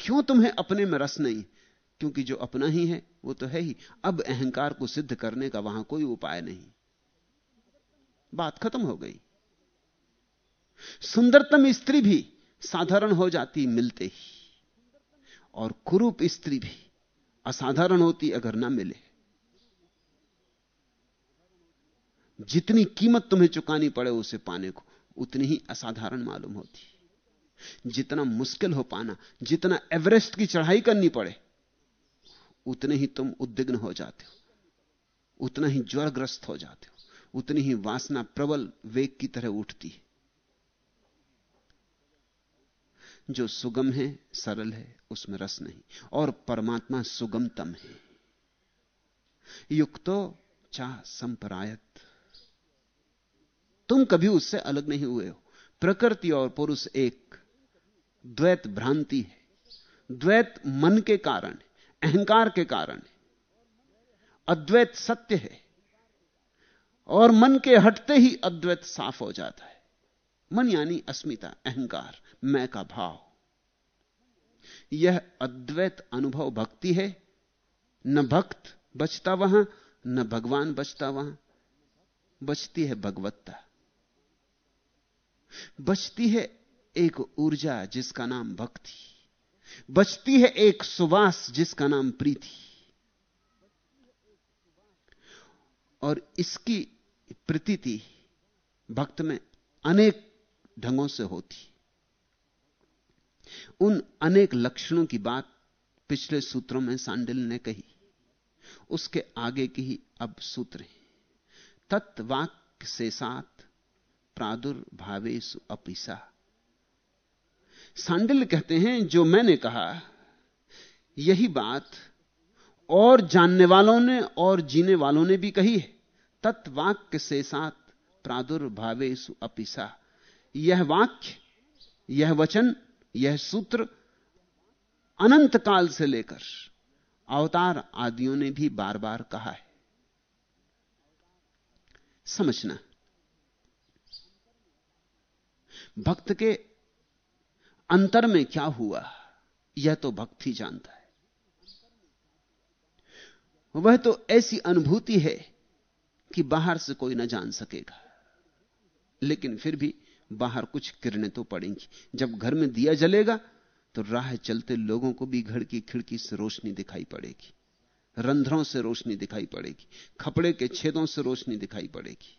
क्यों तुम्हें अपने में रस नहीं? क्योंकि जो अपना ही है, वो तो है ही। अब अहंकार को सिद्ध करने का वहाँ कोई उपाय नहीं। बात खत्म हो गई। सुंदरतम स्त्री भी साधारण हो जाती मिलते ही। और कुरूप स्त्री भी असाधारण होती अगर ना मिले। जितनी कीमत तुम्हें चुकानी पड़े उसे पाने को उतनी ही असाधारण मालूम होती। जितना मुश्किल हो पाना, जितना एवरेस्ट की चढ़ाई करनी पड़े, उतने ही तुम उद्विग्न हो जाते हो। उतना ही ज्वरग्रस्त हो जाते हो। उतनी ही वासना प्रबल वेग की तरह उठती है। जो सुगम है, सरल है, उसमें रस नहीं। और परमात्मा सुगमतम है। युक्तो चाह संपरायत। तुम कभी उससे अलग नहीं हुए हो। प्रकृति और पुरुष एक द्वैत भ्रांति है। द्वैत मन के कारण अहंकार के कारण अद्वैत सत्य है। और मन के हटते ही अद्वैत साफ़ हो जाता है। मन यानी अस्मिता, अहंकार, मैं का भाव। यह अद्वैत अनुभव भक्ति है। न भक्त बचता वहाँ, न भगवान बचता वहाँ। बचती है भगवत्ता। बचती है एक ऊर्जा जिसका नाम भक्ति। बचती है एक सुवास जिसका नाम प्रीति। और इसकी प्रतीति भक्त में अनेक ढंगों से होती। उन अनेक लक्षणों की बात पिछले सूत्रों में सांडिल ने कही। उसके आगे की ही अब सूत्र है। तत्वाक्य से साथ प्रादुर्भावेशु अपिसा। सांडिल कहते हैं, जो मैंने कहा, यही बात और जानने वालों ने और जीने वालों ने भी कही है। तत्वाक्य से साथ प्रादुर्भावेशु अपिसा। यह वाक्य, यह वचन, यह सूत्र अनंत काल से लेकर अवतार आदियों ने भी बार बार कहा है। समझना, भक्त के अंतर में क्या हुआ, यह तो भक्त ही जानता है। वह तो ऐसी अनुभूति है कि बाहर से कोई ना जान सकेगा, लेकिन फिर भी बाहर कुछ किरणें तो पड़ेंगी। जब घर में दिया जलेगा तो राह चलते लोगों को भी घर की खिड़की से रोशनी दिखाई पड़ेगी। रंध्रों से रोशनी दिखाई पड़ेगी। खपड़े के छेदों से रोशनी दिखाई पड़ेगी।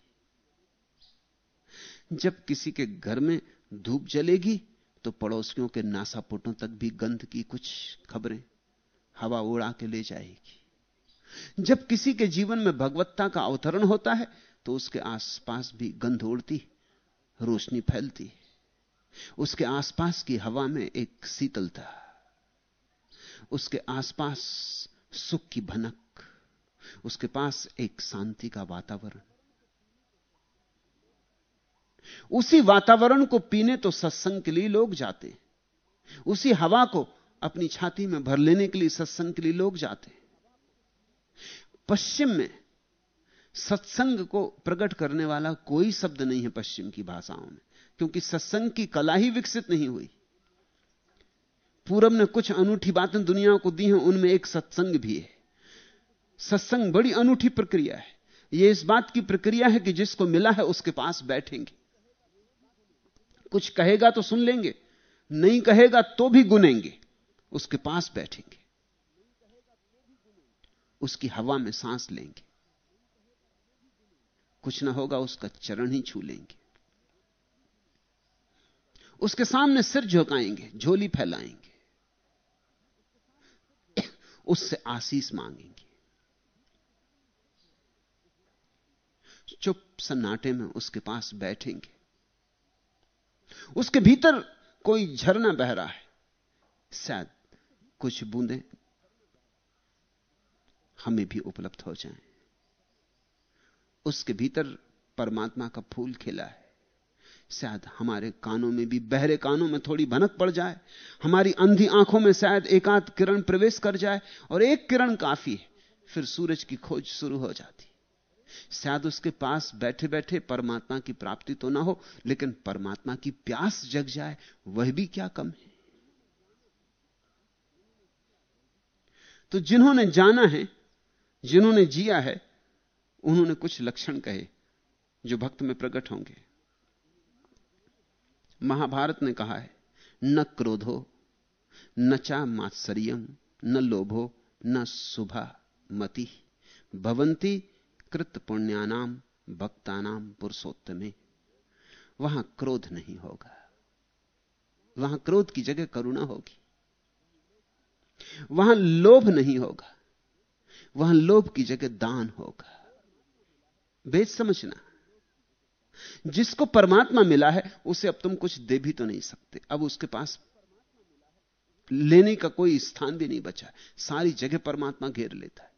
जब किसी के घर में धूप जलेगी तो पड़ोसियों के नासापुटों तक भी गंध की कुछ खबरें हवा उड़ा के ले जाएगी। जब किसी के जीवन में भगवत्ता का अवतरण होता है तो उसके आसपास भी गंध उड़ती रोशनी फैलती। उसके आसपास की हवा में एक शीतलता उसके आसपास सुख की भनक, उसके पास एक शांति का वातावरण। उसी वातावरण को पीने तो सत्संग के लिए लोग जाते। उसी हवा को अपनी छाती में भर लेने के लिए सत्संग के लिए लोग जाते। पश्चिम में सत्संग को प्रकट करने वाला कोई शब्द नहीं है पश्चिम की भाषाओं में, क्योंकि सत्संग की कला ही विकसित नहीं हुई। पूरब ने कुछ अनूठी बातें दुनिया को दी हैं, उनमें एक सत्संग भी है। सत्संग बड़ी अनूठी प्रक्रिया है। यह इस बात की प्रक्रिया है कि जिसको मिला है, उसके पास बैठेंगे। कुछ कहेगा तो सुन लेंगे, नहीं कहेगा तो भी गुनेंगे, उसके पास बैठेंगे। उसकी हवा में सांस लेंगे। कुछ ना होगा, उसका चरण ही छू लेंगे। उसके सामने सिर झुकाएँगे, झोली फैलाएँगे। उससे आशीष मांगेंगे। चुप सन्नाटे में उसके पास बैठेंगे। उसके भीतर कोई झरना बह रहा है। शायद कुछ बूंदें हमें भी उपलब्ध हो जाएँ। उसके भीतर परमात्मा का फूल खिला है। शायद हमारे कानों में भी बहरे कानों में थोड़ी भनक पड़ जाए, हमारी अंधी आँखों में शायद एकाध किरण प्रवेश कर जाए और एक किरण काफ़ी है, फिर सूरज की खोज शुरू हो जाती। शायद उसके पास बैठे बैठे परमात्मा की प्राप्ति तो ना हो, लेकिन परमात्मा की प्यास जग जाए, वह भी क्या कम है? तो जिन्होंने जाना है, जिन्होंने जिया है उन्होंने कुछ लक्षण कहे जो भक्त में प्रकट होंगे। महाभारत ने कहा है, न क्रोधो, न चा मात्सरियम, न लोभो, न शुभा मति। भवंती कृत पुण्यानाम, भक्तानाम पुरुषोत्तमे। वहाँ क्रोध नहीं होगा। वहाँ क्रोध की जगह करुणा होगी। वहाँ लोभ नहीं होगा। वहाँ लोभ की जगह दान होगा। बेच समझना। जिसको परमात्मा मिला है, उसे अब तुम कुछ दे भी तो नहीं सकते। अब उसके पास लेने का कोई स्थान भी नहीं बचा सारी जगह परमात्मा घेर लेता है।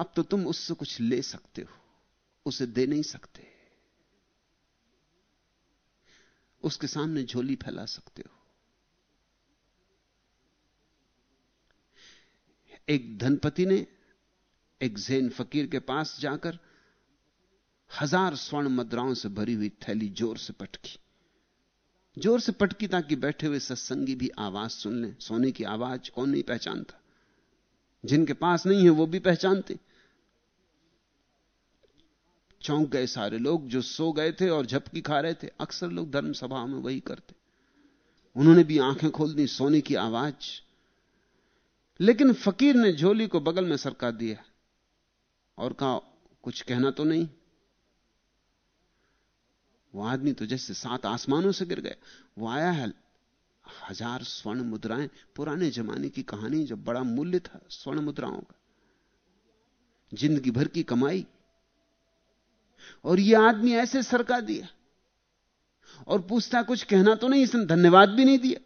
अब तो तुम उससे कुछ ले सकते हो। उसे दे नहीं सकते। उसके सामने झोली फैला सकते हो। एक धनपति ने एक जैन फकीर के पास जाकर हज़ार स्वर्ण मुद्राओं से भरी हुई थैली ज़ोर से पटकी। ज़ोर से पटकी ताकि बैठे हुए सत्संगी भी आवाज़ सुन ले। सोने की आवाज़ कौन नहीं पहचानता। जिनके पास नहीं है वो भी पहचानते। चौंक गए सारे लोग जो सो गए थे और झपकी खा रहे थे। अक्सर लोग धर्म सभा में वही करते। उन्होंने भी आँखें खोल दी, सोने की आवाज़। लेकिन फकीर ने झोली को बगल में सरका दिया। और कहा, कुछ कहना तो नहीं। वो आदमी तो जैसे सात आसमानों से गिर गया। वो आया है, हज़ार स्वर्ण मुद्राएँ, पुराने जमाने की कहानी जब बड़ा मूल्य था, स्वर्ण मुद्राओं का। ज़िंदगी भर की कमाई। और यह आदमी ऐसे सरका दिया। और पूछता, कुछ कहना तो नहीं, इसने धन्यवाद भी नहीं दिया।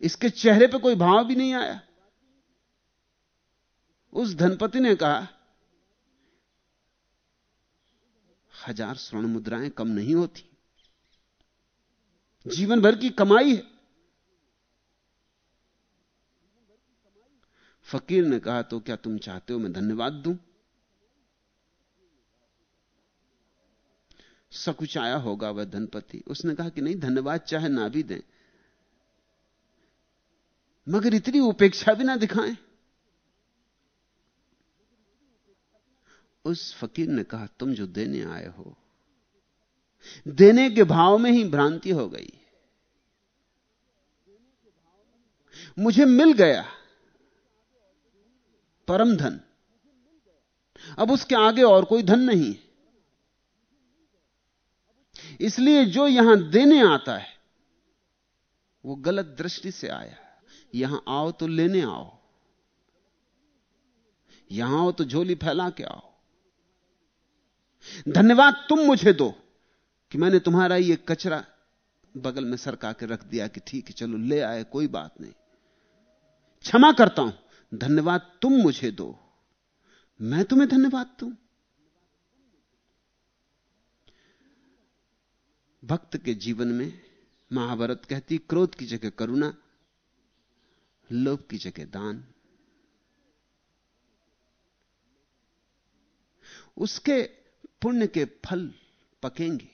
इसके चेहरे पे कोई भाव भी नहीं आया। उस धनपति ने कहा हज़ार स्वर्ण मुद्राएँ कम नहीं होती। जीवन भर की कमाई है। फकीर ने कहा तो क्या तुम चाहते हो मैं धन्यवाद दूँ? सकुचाया होगा वह धनपति। उसने कहा कि नहीं, धन्यवाद चाहे ना भी दें, मगर इतनी उपेक्षा भी ना दिखाएँ। उस फकीर ने कहा, तुम जो देने आए हो, देने के भाव में ही भ्रांति हो गई। मुझे मिल गया परम धन। अब उसके आगे और कोई धन नहीं इसलिए जो यहाँ देने आता है, वो गलत दृष्टि से आया यहाँ आओ तो लेने आओ। यहाँ आओ तो झोली फैला के आओ। धन्यवाद, तुम मुझे दो। कि मैंने तुम्हारा ये कचरा बगल में सरका के रख दिया कि ठीक है, चलो ले आए, कोई बात नहीं। क्षमा करता हूँ, धन्यवाद, तुम मुझे दो। मैं तुम्हें धन्यवाद दूँ? भक्त के जीवन में महाभारत कहती, क्रोध की जगह करुणा, लोभ की जगह दान। उसके पुण्य के फल पकेंगे।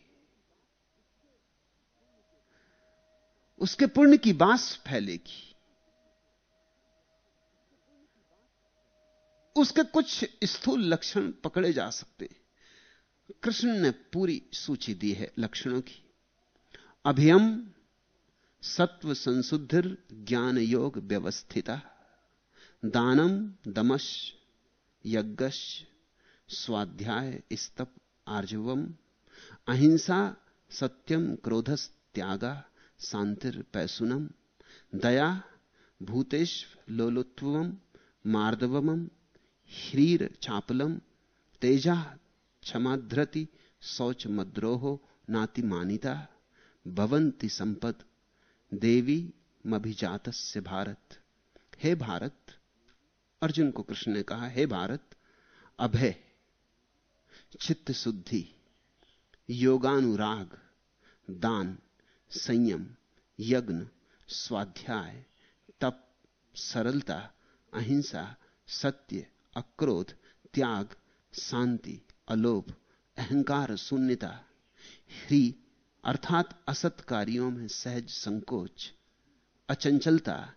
उसके पुण्य की बाँस फैलेगी। उसके कुछ स्थूल लक्षण पकड़े जा सकते। कृष्ण ने पूरी सूची दी है लक्षणों की। अभियम सत्व संशुद्धिर ज्ञान योग व्यवस्थिता। दानम दमश यज्ञश स्वाध्याय स्तप आर्जवम, अहिंसा सत्यम क्रोधस त्यागा शांतिर पैसुनम, दया भूतेश लोलुत्वम मार्दवम ह्रीर चापलम, तेजा क्षमाध्रति शौच मद्रोहो नाति मानिता भवंती संपद देवी मभिजात भारत। हे भारत, अर्जुन को कृष्ण ने कहा, हे भारत, अभय। चित्त शुद्धि योगानुराग, दान, संयम, यज्ञ, स्वाध्याय, तप, सरलता, अहिंसा, सत्य, अक्रोध, त्याग, शांति अलोभ अहंकार, शून्यता, ह्री, अर्थात असत कार्यों में सहज संकोच, अचंचलता,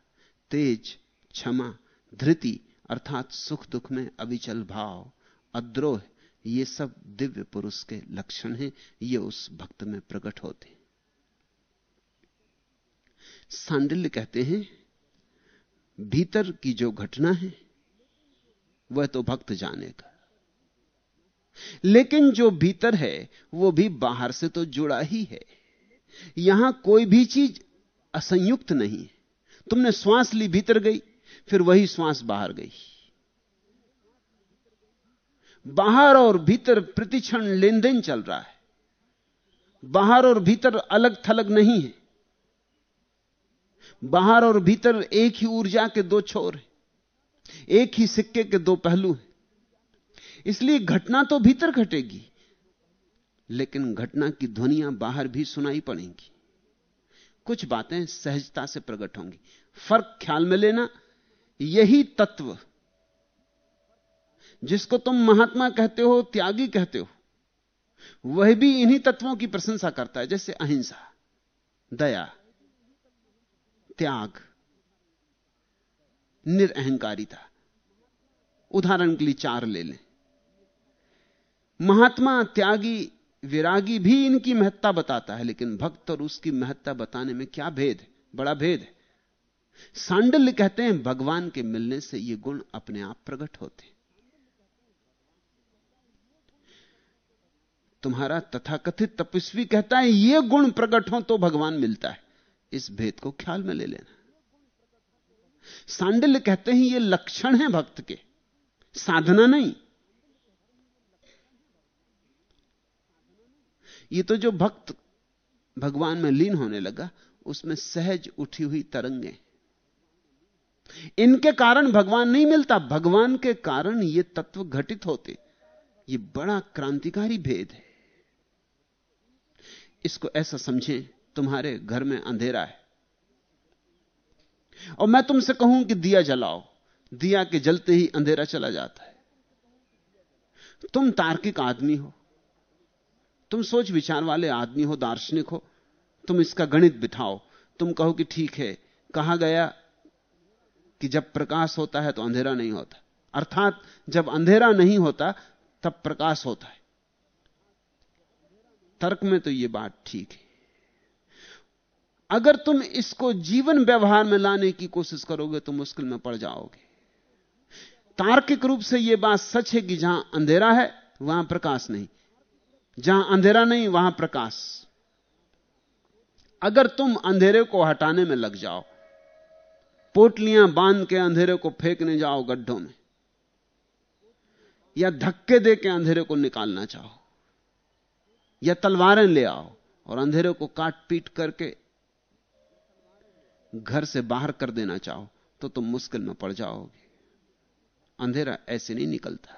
तेज, क्षमा, धृति, अर्थात सुख दुख में अविचल भाव, अद्रोह ये सब दिव्य पुरुष के लक्षण हैं, ये उस भक्त में प्रकट होते सांडिल्य कहते हैं, भीतर की जो घटना है, वह तो भक्त जानेगा लेकिन जो भीतर है, वो भी बाहर से तो जुड़ा ही है। यहाँ कोई भी चीज़ असंयुक्त नहीं है। तुमने श्वास ली, भीतर गई, फिर वही श्वास बाहर गई। बाहर और भीतर प्रतिक्षण लेन देन चल रहा है। बाहर और भीतर अलग थलग नहीं है। बाहर और भीतर एक ही ऊर्जा के दो छोर हैं, एक ही सिक्के के दो पहलू हैं। इसलिए घटना तो भीतर घटेगी, लेकिन घटना की ध्वनियाँ बाहर भी सुनाई पड़ेंगी। कुछ बातें सहजता से प्रकट होंगी। फ़र्क ख्याल में लेना, यही तत्व जिसको तुम महात्मा कहते हो, त्यागी कहते हो, वह भी इन्हीं तत्वों की प्रशंसा करता है, जैसे अहिंसा, दया, त्याग, निरअहकारिता। उदाहरण के लिए चार ले लें। महात्मा, त्यागी, विरागी भी इनकी महत्ता बताता है, लेकिन भक्त और उसकी महत्ता बताने में क्या भेद है? बड़ा भेद है। सांडल्य कहते हैं, भगवान के मिलने से ये गुण अपने आप प्रकट होते तुम्हारा तथाकथित तपस्वी कहता है, ये गुण प्रकट हो तो भगवान मिलता है। इस भेद को ख्याल में ले लेना। सांडिल्य कहते हैं, ये लक्षण है भक्त के, साधना नहीं। ये तो जो भक्त भगवान में लीन होने लगा, उसमें सहज उठी हुई तरंगें। इनके कारण भगवान नहीं मिलता, भगवान के कारण ये तत्व घटित होते। ये बड़ा क्रांतिकारी भेद है। इसको ऐसा समझें, तुम्हारे घर में अंधेरा है। और मैं तुमसे कहूँ कि दिया जलाओ, दिया के जलते ही अंधेरा चला जाता है। तुम तार्किक आदमी हो, तुम सोच विचार वाले आदमी हो, दार्शनिक हो, तुम इसका गणित बिठाओ, तुम कहो कि ठीक है, कहा गया कि जब प्रकाश होता है तो अंधेरा नहीं होता। अर्थात जब अंधेरा नहीं होता, तब प्रकाश होता है। तर्क में तो यह बात ठीक है। अगर तुम इसको जीवन व्यवहार में लाने की कोशिश करोगे तो मुश्किल में पड़ जाओगे। तार्किक रूप से यह बात सच है कि जहाँ अंधेरा है, वहाँ प्रकाश नहीं। जहाँ अंधेरा नहीं, वहाँ प्रकाश। अगर तुम अंधेरे को हटाने में लग जाओ, पोटलियाँ बाँध के अंधेरे को फेंकने जाओ गड्ढों में, या धक्के दे के अंधेरे को निकालना चाहो या तलवारें ले आओ और अंधेरे को काट पीट करके घर से बाहर कर देना चाहो तो तुम मुश्किल में पड़ जाओगे। अंधेरा ऐसे नहीं निकलता।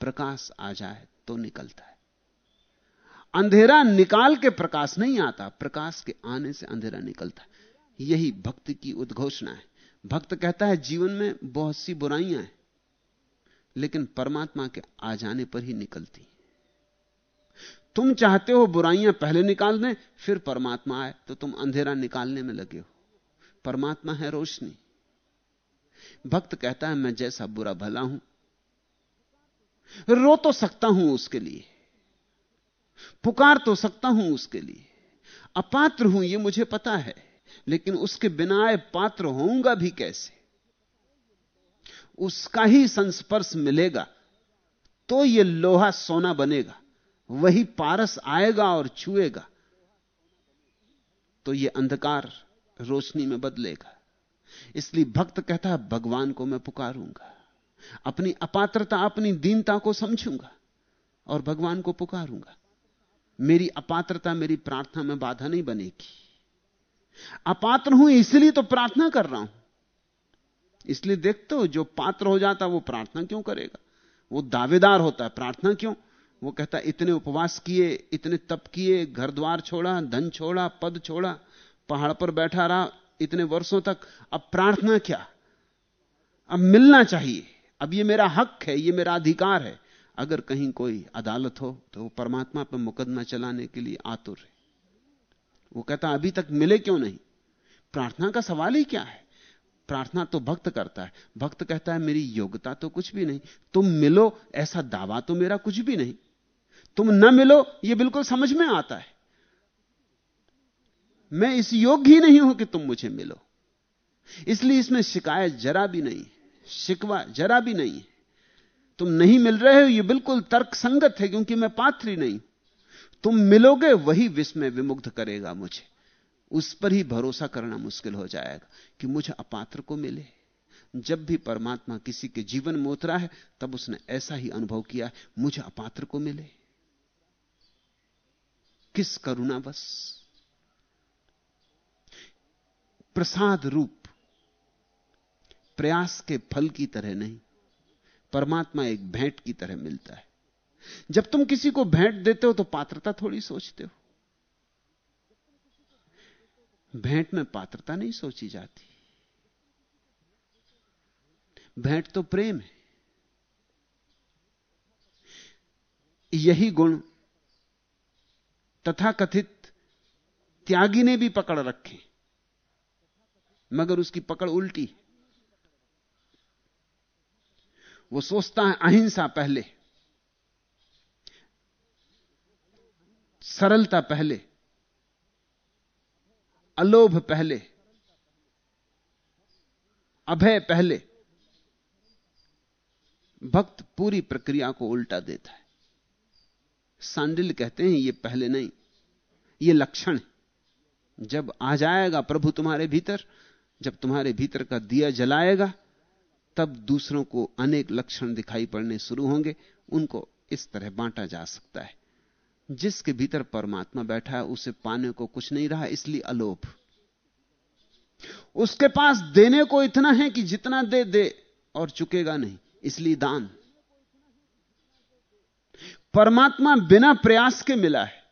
प्रकाश आ जाए तो निकलता है। अंधेरा निकाल के प्रकाश नहीं आता, प्रकाश के आने से अंधेरा निकलता है। यही भक्त की उद्घोषणा है। भक्त कहता है, जीवन में बहुत सी बुराइयाँ हैं, लेकिन परमात्मा के आ जाने पर ही निकलती तुम चाहते हो बुराइयाँ पहले निकाल दें, फिर परमात्मा आए तो तुम अंधेरा निकालने में लगे हो। परमात्मा है रोशनी। भक्त कहता है, मैं जैसा बुरा भला हूँ, रो तो सकता हूँ उसके लिए, पुकार तो सकता हूँ उसके लिए, अपात्र हूँ यह मुझे पता है, लेकिन उसके बिना आए पात्र होऊँगा भी कैसे? उसका ही संस्पर्श मिलेगा तो यह लोहा सोना बनेगा। वही पारस आएगा और छुएगा। तो यह अंधकार रोशनी में बदलेगा। इसलिए भक्त कहता है, भगवान को मैं पुकारूँगा। अपनी अपात्रता, अपनी दीनता को समझूँगा और भगवान को पुकारूँगा। मेरी अपात्रता, मेरी प्रार्थना में बाधा नहीं बनेगी। अपात्र हूँ, इसलिए तो प्रार्थना कर रहा हूँ। इसलिए देखते हो, जो पात्र हो जाता वो प्रार्थना क्यों करेगा? वो दावेदार होता है, प्रार्थना क्यों? वो कहता, इतने उपवास किए, इतने तप किए, घर द्वार छोड़ा, धन छोड़ा, पद छोड़ा, पहाड़ पर बैठा रहा, इतने वर्षों तक। अब प्रार्थना क्या? अब मिलना चाहिए। अब ये मेरा हक है, ये मेरा अधिकार है। अगर कहीं कोई अदालत हो तो वो परमात्मा पर मुकदमा चलाने के लिए आतुर है। वो कहता, अभी तक मिले क्यों नहीं? प्रार्थना का सवाल ही क्या है? प्रार्थना तो भक्त करता है। भक्त कहता है, मेरी योग्यता तो कुछ भी नहीं। तुम मिलो, ऐसा दावा तो मेरा कुछ भी नहीं। तुम न मिलो यह बिल्कुल समझ में आता है। मैं इस योग्य ही नहीं हूँ कि तुम मुझे मिलो। इसलिए इसमें शिकायत जरा भी नहीं, शिकवा जरा भी नहीं। तुम नहीं मिल रहे हो यह बिल्कुल तर्क संगत है, क्योंकि मैं पात्र ही नहीं। तुम मिलोगे, वही विस्मय विमुग्ध करेगा मुझे। उस पर ही भरोसा करना मुश्किल हो जाएगा कि मुझे अपात्र को मिले। जब भी परमात्मा किसी के जीवन में उतरा है, तब उसने ऐसा ही अनुभव किया मुझे अपात्र को मिले। किस करुणा बस प्रसाद रूप, प्रयास के फल की तरह नहीं, परमात्मा एक भेंट की तरह मिलता है। जब तुम किसी को भेंट देते हो तो पात्रता थोड़ी सोचते हो। भेंट में पात्रता नहीं सोची जाती। भेंट तो प्रेम है। यही गुण तथाकथित त्यागी ने भी पकड़ रखे, मगर उसकी पकड़ उल्टी। वो सोचता है अहिंसा पहले, सरलता पहले, अलोभ पहले, अभय पहले, भक्त पूरी प्रक्रिया को उल्टा देता है। सांडिल कहते हैं, ये पहले नहीं। ये लक्षण जब आ जाएगा प्रभु तुम्हारे भीतर, जब तुम्हारे भीतर का दिया जलाएगा, तब दूसरों को अनेक लक्षण दिखाई पड़ने शुरू होंगे। उनको इस तरह बांटा जा सकता है। जिसके भीतर परमात्मा बैठा है, उसे पाने को कुछ नहीं रहा, इसलिए अलोभ। उसके पास देने को इतना है कि जितना दे दे, और चुकेगा नहीं, इसलिए दान। परमात्मा बिना प्रयास के मिला है,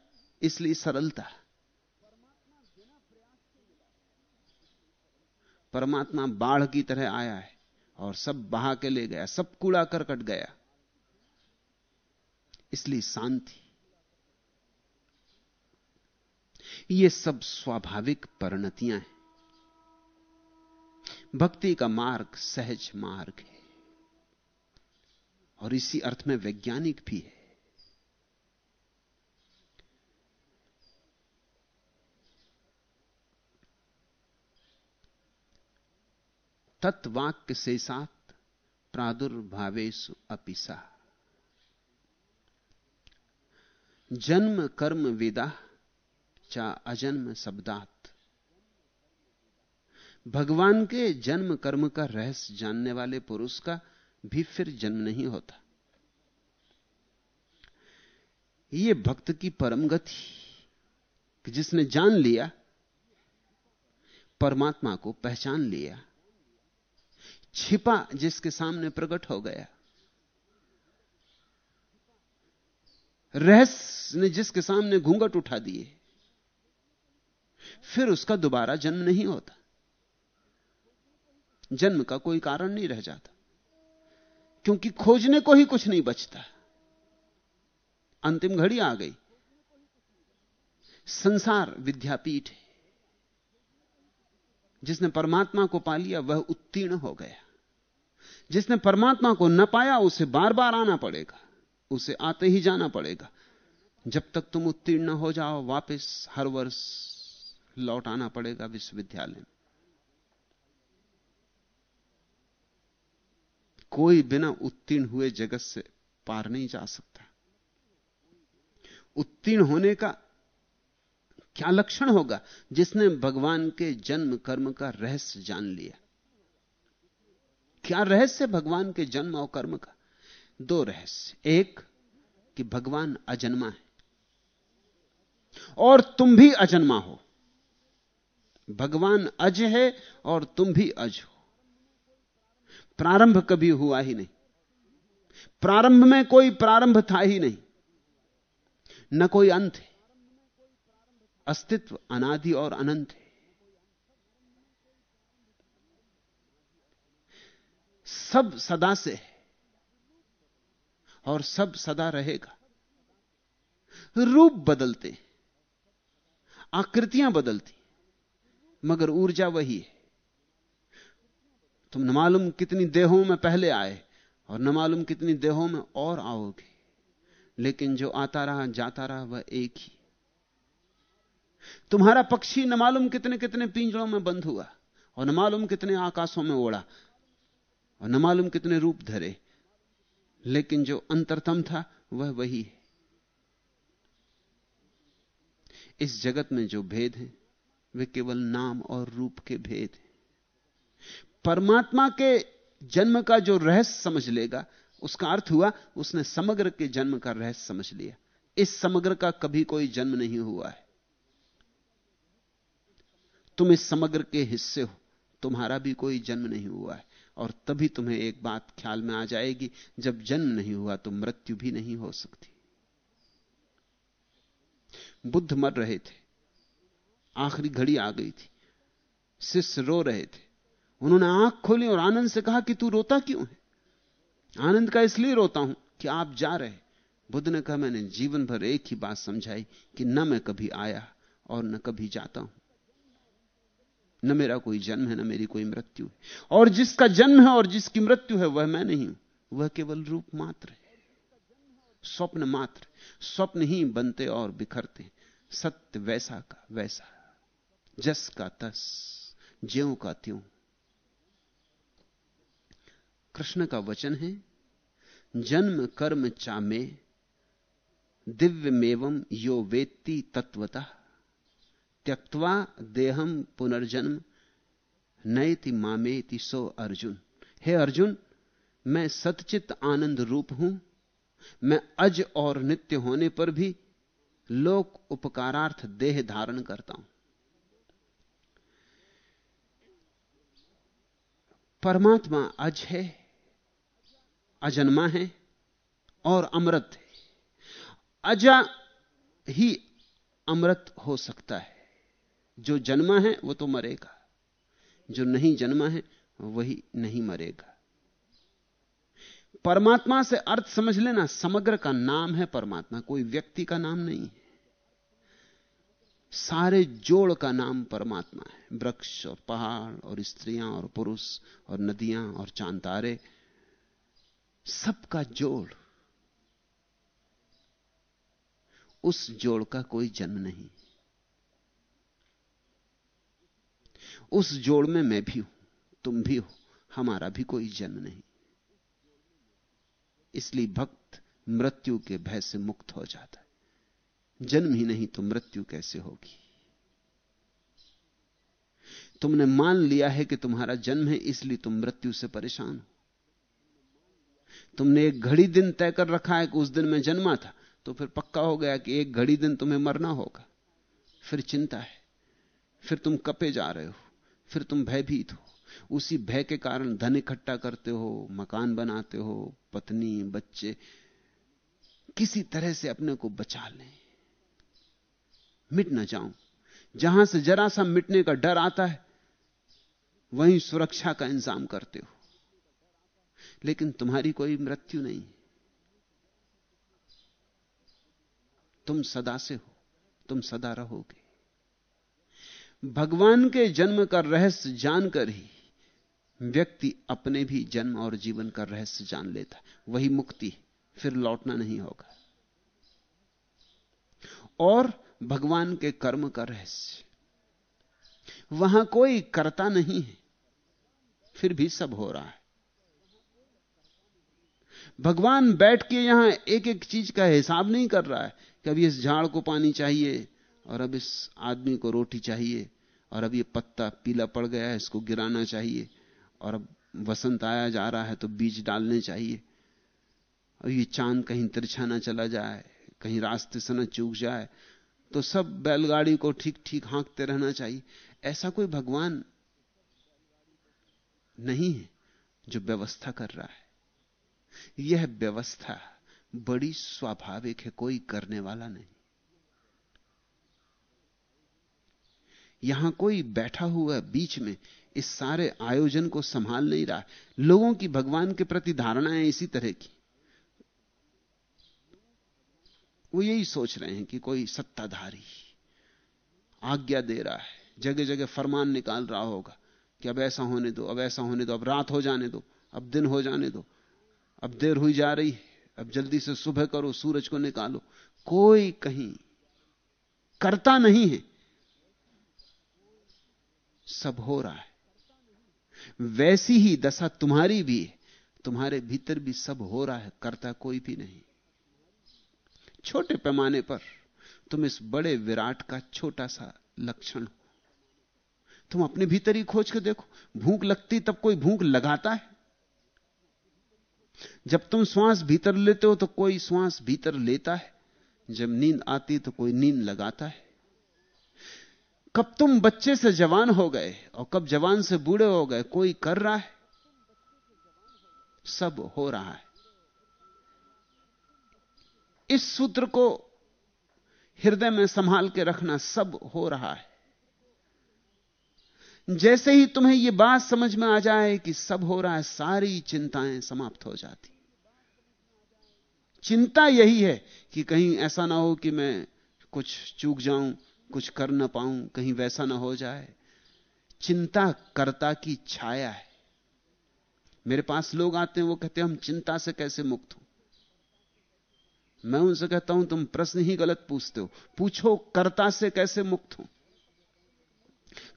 इसलिए सरलता परमात्मा बाढ़ की तरह आया है और सब बहा के ले गया, सब कूड़ा करकट गया। इसलिए शांति। ये सब स्वाभाविक परिणतियाँ हैं। भक्ति का मार्ग सहज मार्ग है। और इसी अर्थ में वैज्ञानिक भी है। तत्वाक्य से साथ प्रादुर्भावेशु अपिसा। जन्म कर्म विदा चा अजन्म शब्दात। भगवान के जन्म कर्म का रहस्य जानने वाले पुरुष का भी फिर जन्म नहीं होता। यह भक्त की परम गति कि जिसने जान लिया, परमात्मा को पहचान लिया छिपा जिसके सामने प्रकट हो गया। रहस्य ने जिसके सामने घूंघट उठा दिए, फिर उसका दोबारा जन्म नहीं होता। जन्म का कोई कारण नहीं रह जाता, क्योंकि खोजने को ही कुछ नहीं बचता। अंतिम घड़ी आ गई। संसार विद्यापीठ है। जिसने परमात्मा को पा लिया, वह उत्तीर्ण हो गया। जिसने परमात्मा को न पाया, उसे बार बार आना पड़ेगा। उसे आते ही जाना पड़ेगा। जब तक तुम उत्तीर्ण न हो जाओ, वापस हर वर्ष लौट आना पड़ेगा विश्वविद्यालय में। कोई बिना उत्तीर्ण हुए जगत से पार नहीं जा सकता। उत्तीर्ण होने का क्या लक्षण होगा? जिसने भगवान के जन्म कर्म का रहस्य जान लिया। क्या रहस्य भगवान के जन्म और कर्म का? दो रहस्य। एक, कि भगवान अजन्मा है। और तुम भी अजन्मा हो। भगवान अज है और तुम भी अज हो। प्रारंभ कभी हुआ ही नहीं। प्रारंभ में कोई प्रारंभ था ही नहीं। न कोई अंत है। अस्तित्व अनादि और अनंत है। सब सदा से है और सब सदा रहेगा। रूप बदलते आकृतियाँ बदलती मगर ऊर्जा वही है। तुम न मालूम कितनी देहों में पहले आए और न मालूम कितनी देहों में और आओगे, लेकिन जो आता रहा, जाता रहा, वह एक ही। तुम्हारा पक्षी न मालूम कितने कितने पिंजरों में बंद हुआ, और न मालूम कितने आकाशों में ओढ़ा और न मालूम कितने रूप धरे, लेकिन जो अंतरतम था, वह वही है। इस जगत में जो भेद है, वे केवल नाम और रूप के भेद हैं। परमात्मा के जन्म का जो रहस्य समझ लेगा, उसका अर्थ हुआ, उसने समग्र के जन्म का रहस्य समझ लिया। इस समग्र का कभी कोई जन्म नहीं हुआ है। तुम इस समग्र के हिस्से हो। तुम्हारा भी कोई जन्म नहीं हुआ है, और तभी तुम्हें एक बात ख्याल में आ जाएगी, जब जन्म नहीं हुआ तो मृत्यु भी नहीं हो सकती। बुद्ध मर रहे थे। आखिरी घड़ी आ गई थी। शिष्य रो रहे थे। उन्होंने आँख खोली और आनंद से कहा कि तू रोता क्यों है? आनंद का इसलिए रोता हूँ कि आप जा रहे बुद्ध ने कहा, मैंने जीवन भर एक ही बात समझाई कि न मैं कभी आया और न कभी जाता हूँ। न मेरा कोई जन्म है, न मेरी कोई मृत्यु है। और जिसका जन्म है और जिसकी मृत्यु है, वह मैं नहीं हूँ। वह केवल रूप मात्र है। स्वप्न मात्र स्वप्न ही बनते और बिखरते सत्य वैसा का वैसा। जस का तस। ज्यो का त्यों। कृष्ण का वचन है, जन्म कर्म चामे, दिव्यमेवं यो वेत्ति तत्वता त्यक्वा देहम पुनर्जन्म नयति मामेति सो अर्जुन। हे अर्जुन, मैं सतचित आनंद रूप हूँ, मैं अज और नित्य होने पर भी लोक उपकारार्थ देह धारण करता हूँ। परमात्मा अज है, अजन्मा है और अमृत है। अजा ही अमृत हो सकता है। जो जन्मा है, वो तो मरेगा। जो नहीं जन्मा है, वही नहीं मरेगा। परमात्मा से अर्थ समझ लेना, समग्र का नाम है परमात्मा, कोई व्यक्ति का नाम नहीं है। सारे जोड़ का नाम परमात्मा है। वृक्ष और पहाड़ और स्त्रियाँ और पुरुष और नदियाँ और चांतारे सबका जोड़। उस जोड़ का कोई जन्म नहीं। उस जोड़ में मैं भी हूँ, तुम भी हो, हमारा भी कोई जन्म नहीं। इसलिए भक्त मृत्यु के भय से मुक्त हो जाता है। जन्म ही नहीं तो मृत्यु कैसे होगी? तुमने मान लिया है कि तुम्हारा जन्म है, इसलिए तुम मृत्यु से परेशान हो। तुमने एक घड़ी दिन तय कर रखा है कि उस दिन में जन्मा था तो फिर पक्का हो गया कि एक घड़ी दिन तुम्हें मरना होगा। फिर चिंता है, फिर तुम कपे जा रहे हो। फिर तुम भयभीत हो। उसी भय के कारण धन इकट्ठा करते हो, मकान बनाते हो, पत्नी, बच्चे, किसी तरह से अपने को बचा लें। मिट ना जाऊँ। जहाँ से जरा सा मिटने का डर आता है, वहीं सुरक्षा का इंतज़ाम करते हो। लेकिन तुम्हारी कोई मृत्यु नहीं। तुम सदा से हो, तुम सदा रहोगे। भगवान के जन्म का रहस्य जानकर ही व्यक्ति अपने भी जन्म और जीवन का रहस्य जान लेता वही मुक्ति फिर लौटना नहीं होगा। और भगवान के कर्म का रहस्य, वहाँ कोई करता नहीं है, फिर भी सब हो रहा है। भगवान बैठ के यहाँ एक एक चीज़ का हिसाब नहीं कर रहा है कि अभी इस झाड़ को पानी चाहिए और अब इस आदमी को रोटी चाहिए, और अब ये पत्ता पीला पड़ गया है, इसको गिराना चाहिए, और अब वसंत आया जा रहा है तो बीज डालने चाहिए। और ये चाँद कहीं तिरछा ना चला जाए, कहीं रास्ते से न चूक जाए तो सब बैलगाड़ी को ठीक ठीक हाँकते रहना चाहिए। ऐसा कोई भगवान नहीं है जो व्यवस्था कर रहा है। यह व्यवस्था बड़ी स्वाभाविक है, कोई करने वाला नहीं। यहाँ कोई बैठा हुआ बीच में इस सारे आयोजन को संभाल नहीं रहा। लोगों की भगवान के प्रति धारणाएँ इसी तरह की। वो यही सोच रहे हैं कि कोई सत्ताधारी आज्ञा दे रहा है जगह जगह फरमान निकाल रहा होगा कि अब ऐसा होने दो, अब ऐसा होने दो, अब रात हो जाने दो, अब दिन हो जाने दो, अब देर हुई जा रही है, अब जल्दी से सुबह करो, सूरज को निकालो। कोई कहीं करता नहीं है। सब हो रहा है। वैसी ही दशा तुम्हारी भी है, तुम्हारे भीतर भी सब हो रहा है, करता कोई भी नहीं। छोटे पैमाने पर तुम इस बड़े विराट का छोटा सा लक्षण हो। तुम अपने भीतर ही खोज के देखो, भूख लगती तब कोई भूख लगाता है? जब तुम श्वास भीतर लेते हो तो कोई श्वास भीतर लेता है, जब नींद आती तो कोई नींद लगाता है। कब तुम बच्चे से जवान हो गए और कब जवान से बूढ़े हो गए? कोई कर रहा है? सब हो रहा है। इस सूत्र को हृदय में संभाल के रखना सब हो रहा है। जैसे ही तुम्हें यह बात समझ में आ जाए कि सब हो रहा है, सारी चिंताएँ समाप्त हो जाती। चिंता यही है कि कहीं ऐसा ना हो कि मैं कुछ चूक जाऊँ कुछ कर ना पाऊँ, कहीं वैसा ना हो जाए। चिंता करता की छाया है। मेरे पास लोग आते हैं, वो कहते हैं, हम चिंता से कैसे मुक्त हो? मैं उनसे कहता हूँ, तुम प्रश्न ही गलत पूछते हो। पूछो, कर्ता से कैसे मुक्त हो?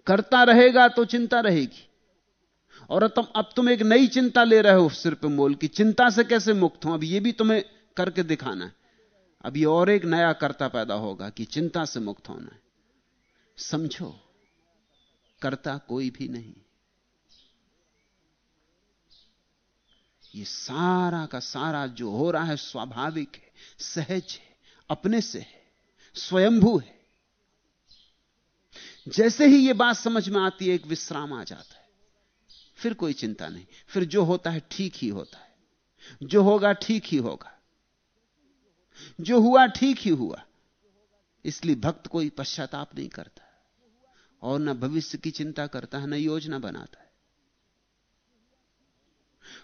करता रहेगा तो चिंता रहेगी। और तुम, अब तुम एक नई चिंता ले रहे हो सिर पे मोल की। चिंता से कैसे मुक्त हो? अब ये भी तुम्हें करके दिखाना है। ये और एक नया कर्ता पैदा होगा कि चिंता से मुक्त होना है। समझो, करता कोई भी नहीं। ये सारा का सारा जो हो रहा है स्वाभाविक है, सहज है, अपने से है, स्वयंभू है। जैसे ही यह बात समझ में आती है, एक विश्राम आ जाता है। फिर कोई चिंता नहीं, फिर जो होता है ठीक ही होता है। जो होगा ठीक ही होगा। जो हुआ ठीक ही हुआ। इसलिए भक्त कोई पश्चाताप नहीं करता। और न भविष्य की चिंता करता है, न योजना बनाता है।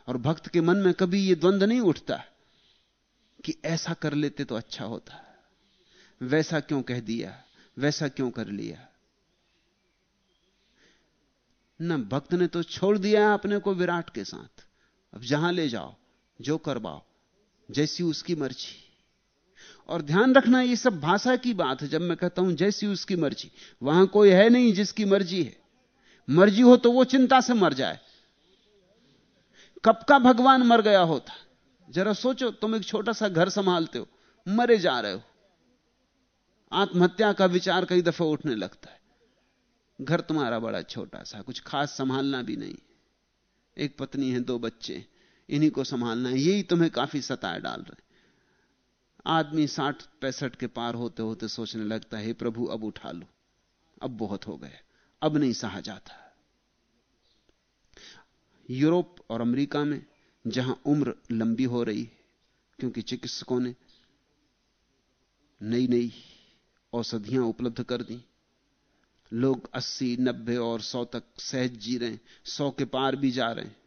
और भक्त के मन में कभी यह द्वंद्व नहीं उठता कि ऐसा कर लेते तो अच्छा होता। वैसा क्यों कह दिया? वैसा क्यों कर लिया? ना भक्त ने तो छोड़ दिया है अपने को विराट के साथ। अब जहाँ ले जाओ, जो करवाओ, जैसी उसकी मर्ज़ी। और ध्यान रखना ये सब भाषा की बात है। जब मैं कहता हूँ जैसी उसकी मर्ज़ी, वहाँ कोई है नहीं जिसकी मर्ज़ी है। मर्ज़ी हो तो वो चिंता से मर जाए। कब का भगवान मर गया होता? जरा सोचो, तुम एक छोटा सा घर संभालते हो, मरे जा रहे हो। आत्महत्या का विचार कई दफे उठने लगता है। घर तुम्हारा बड़ा छोटा सा, कुछ खास संभालना भी नहीं एक पत्नी है, दो बच्चे इन्हीं को संभालना है। यही तुम्हें काफ़ी सताए डाल रहे आदमी साठ पैंसठ के पार होते होते सोचने लगता है प्रभु अब उठा लो। अब बहुत हो गए। अब नहीं सहा जाता। यूरोप और अमेरिका में जहाँ उम्र लंबी हो रही है क्योंकि चिकित्सकों ने नई नई औषधियाँ उपलब्ध कर दी। लोग 80, 90 और 100 तक सहज जी रहे हैं 100 के पार भी जा रहे हैं।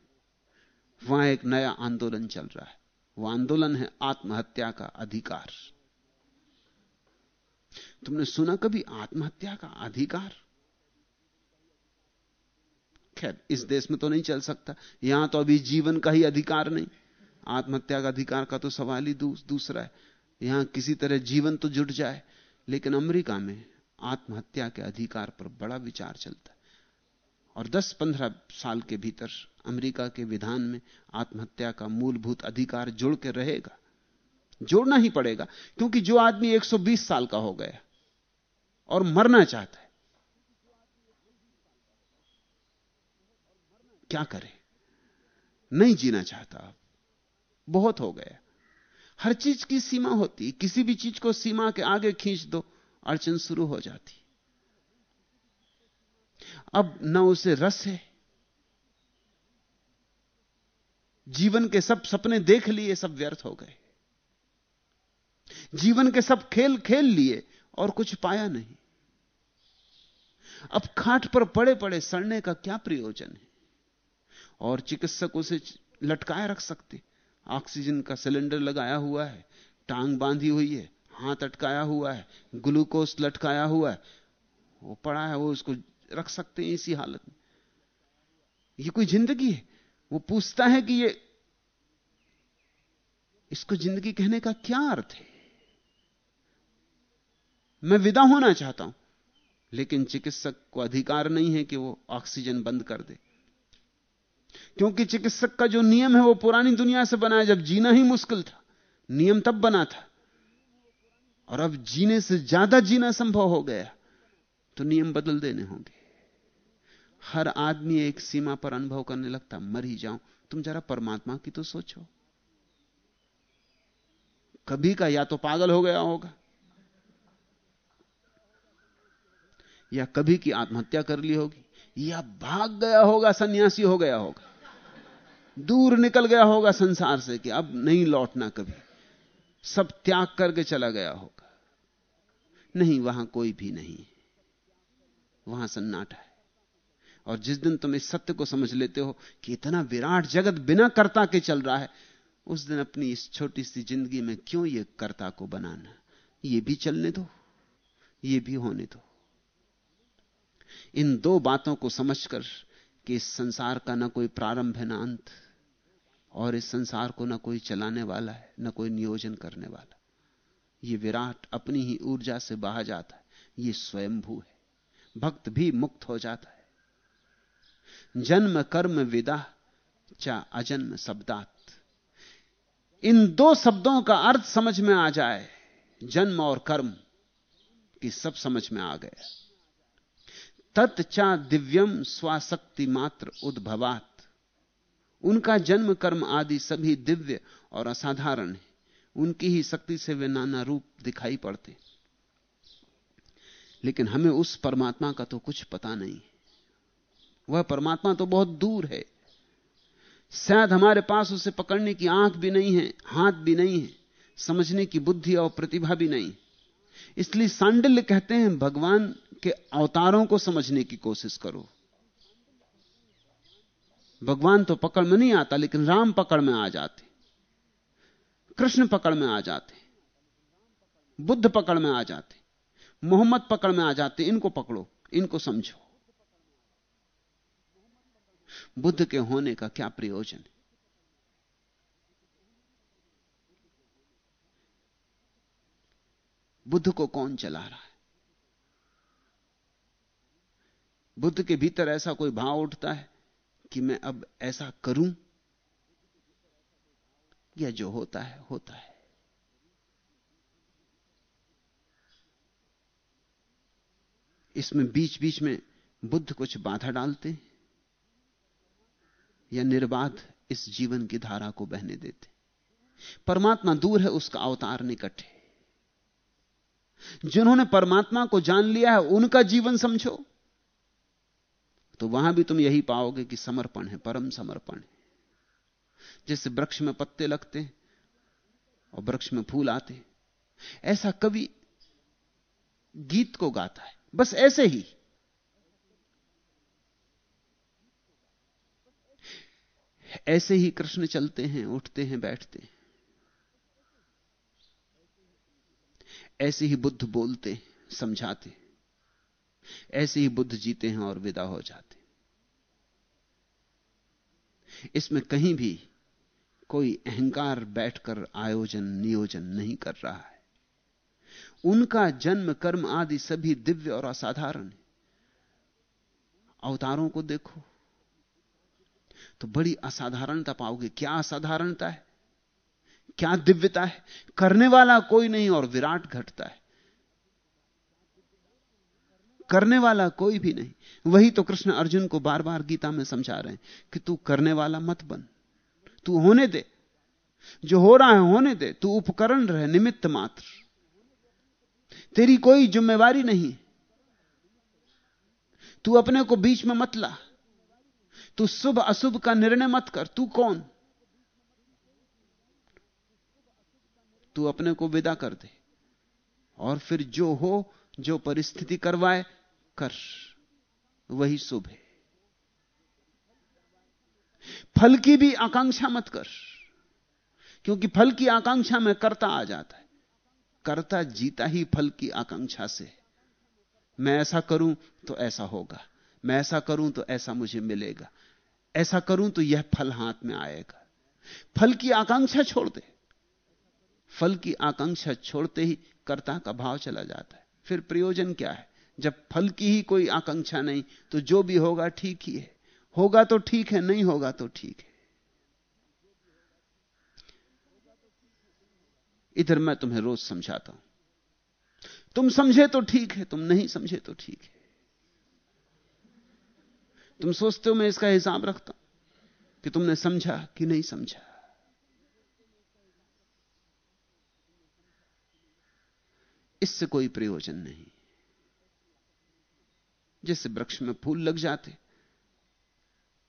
वहाँ एक नया आंदोलन चल रहा है। वह आंदोलन है आत्महत्या का अधिकार। तुमने सुना कभी आत्महत्या का अधिकार? खैर, इस देश में तो नहीं चल सकता। यहाँ तो अभी जीवन का ही अधिकार नहीं। आत्महत्या का अधिकार का तो सवाल ही दूसरा है। यहाँ किसी तरह जीवन तो जुट जाए, लेकिन अमेरिका में आत्महत्या के अधिकार पर बड़ा विचार चलता है। और 10-15 साल के भीतर अमेरिका के विधान में आत्महत्या का मूलभूत अधिकार जुड़ के रहेगा। जोड़ना ही पड़ेगा, क्योंकि जो आदमी 120 साल का हो गया और मरना चाहता है, क्या करे? नहीं जीना चाहता आप बहुत हो गया। हर चीज़ की सीमा होती, किसी भी चीज़ को सीमा के आगे खींच दो, अड़चन शुरू हो जाती। अब न उसे रस है। जीवन के सब सपने देख लिए, सब व्यर्थ हो गए। जीवन के सब खेल खेल लिए और कुछ पाया नहीं। अब खाट पर पड़े पड़े सड़ने का क्या प्रयोजन है? और चिकित्सक उसे लटकाए रख सकते। ऑक्सीजन का सिलेंडर लगाया हुआ है, टांग बांधी हुई है, हाथ अटकाया हुआ है, ग्लूकोज लटकाया हुआ है। वो पड़ा है, वो उसको रख सकते हैं इसी हालत में। ये कोई ज़िंदगी है। वो पूछता है कि ये, इसको ज़िंदगी कहने का क्या अर्थ है? मैं विदा होना चाहता हूँ, लेकिन चिकित्सक को अधिकार नहीं है कि वो ऑक्सीजन बंद कर दे। क्योंकि चिकित्सक का जो नियम है, वो पुरानी दुनिया से बना है। जब जीना ही मुश्किल था, नियम तब बना था। और अब जीने से ज़्यादा जीना संभव हो गया तो नियम बदल देने होंगे। हर आदमी एक सीमा पर अनुभव करने लगता, मर ही जाऊँ। तुम जरा परमात्मा की तो सोचो। कभी का या तो पागल हो गया होगा, या कभी की आत्महत्या कर ली होगी, या भाग गया होगा, सन्यासी हो गया होगा, दूर निकल गया होगा संसार से कि अब नहीं लौटना कभी। सब त्याग करके चला गया होगा। नहीं, वहाँ कोई भी नहीं वहाँ सन्नाटा है। और जिस दिन तुम इस सत्य को समझ लेते हो कि इतना विराट जगत बिना कर्ता के चल रहा है, उस दिन अपनी इस छोटी सी ज़िंदगी में क्यों ये कर्ता को बनाना? ये भी चलने दो, ये भी होने दो। इन दो बातों को समझकर कि इस संसार का ना कोई प्रारंभ है ना अंत, और इस संसार को ना कोई चलाने वाला है, ना कोई नियोजन करने वाला। ये विराट अपनी ही ऊर्जा से बहा जाता है, ये स्वयंभू है। भक्त भी मुक्त हो जाता है। जन्म, कर्म, विदा, चा अजन्म, शब्दात। इन दो शब्दों का अर्थ समझ में आ जाए, जन्म और कर्म की सब समझ में आ गया। तत्चा दिव्यम स्वाशक्ति मात्र उद्भवात। उनका जन्म, कर्म आदि सभी दिव्य और असाधारण है। उनकी ही शक्ति से वे नाना रूप दिखाई पड़ते। लेकिन हमें उस परमात्मा का तो कुछ पता नहीं। वह परमात्मा तो बहुत दूर है। शायद हमारे पास उसे पकड़ने की आँख भी नहीं है, हाथ भी नहीं है, समझने की बुद्धि और प्रतिभा भी नहीं। इसलिए सांडिल्य कहते हैं, भगवान के अवतारों को समझने की कोशिश करो। भगवान तो पकड़ में नहीं आता, लेकिन राम पकड़ में आ जाते। कृष्ण पकड़ में आ जाते। बुद्ध पकड़ में आ जाते। मोहम्मद पकड़ में आ जाते। इनको पकड़ो, इनको समझो। बुद्ध के होने का क्या प्रयोजन है? बुद्ध को कौन चला रहा है? बुद्ध के भीतर ऐसा कोई भाव उठता है कि मैं अब ऐसा करूँ? या जो होता है होता है। इसमें बीच बीच में बुद्ध कुछ बाधा डालते या निर्बाध इस जीवन की धारा को बहने देते। परमात्मा दूर है, उसका अवतार निकट है। जिन्होंने परमात्मा को जान लिया है, उनका जीवन समझो। तो वहाँ भी तुम यही पाओगे कि समर्पण है, परम समर्पण है। जैसे वृक्ष में पत्ते लगते और वृक्ष में फूल आते, ऐसा कवि गीत को गाता है। बस ऐसे ही। ऐसे ही कृष्ण चलते हैं, उठते हैं, बैठते हैं। ऐसे ही बुद्ध बोलते समझाते ऐसे ही बुद्ध जीते हैं और विदा हो जाते इसमें कहीं भी कोई अहंकार बैठकर आयोजन, नियोजन नहीं कर रहा है। उनका जन्म, कर्म आदि सभी दिव्य और असाधारण अवतारों को देखो तो बड़ी असाधारणता पाओगे। क्या असाधारणता है? क्या दिव्यता है? करने वाला कोई नहीं और विराट घटता है। करने वाला कोई भी नहीं। वही तो कृष्ण अर्जुन को बार बार गीता में समझा रहे हैं कि तू करने वाला मत बन। तू होने दे। जो हो रहा है होने दे। तू उपकरण रहे, निमित्त मात्र। तेरी कोई जिम्मेवारी नहीं तू अपने को बीच में मत ला। तू शुभ अशुभ का निर्णय मत कर, तू कौन? तू अपने को विदा कर दे और फिर जो हो, जो परिस्थिति करवाए, कर। वही शुभ है। फल की भी आकांक्षा मत कर, क्योंकि फल की आकांक्षा में करता आ जाता है। करता जीता ही फल की आकांक्षा से। मैं ऐसा करूँ तो ऐसा होगा, मैं ऐसा करूँ तो ऐसा मुझे मिलेगा। ऐसा करूँ तो यह फल हाथ में आएगा। फल की आकांक्षा छोड़ दे। फल की आकांक्षा छोड़ते ही कर्ता का भाव चला जाता है। फिर प्रयोजन क्या है? जब फल की ही कोई आकांक्षा नहीं तो जो भी होगा ठीक ही है। होगा तो ठीक है, नहीं होगा तो ठीक है। इधर मैं तुम्हें रोज समझाता हूँ। तुम समझे तो ठीक है, तुम नहीं समझे तो ठीक है। तुम सोचते हो मैं इसका हिसाब रखता हूँ कि तुमने समझा कि नहीं समझा। इससे कोई प्रयोजन नहीं। जैसे वृक्ष में फूल लग जाते,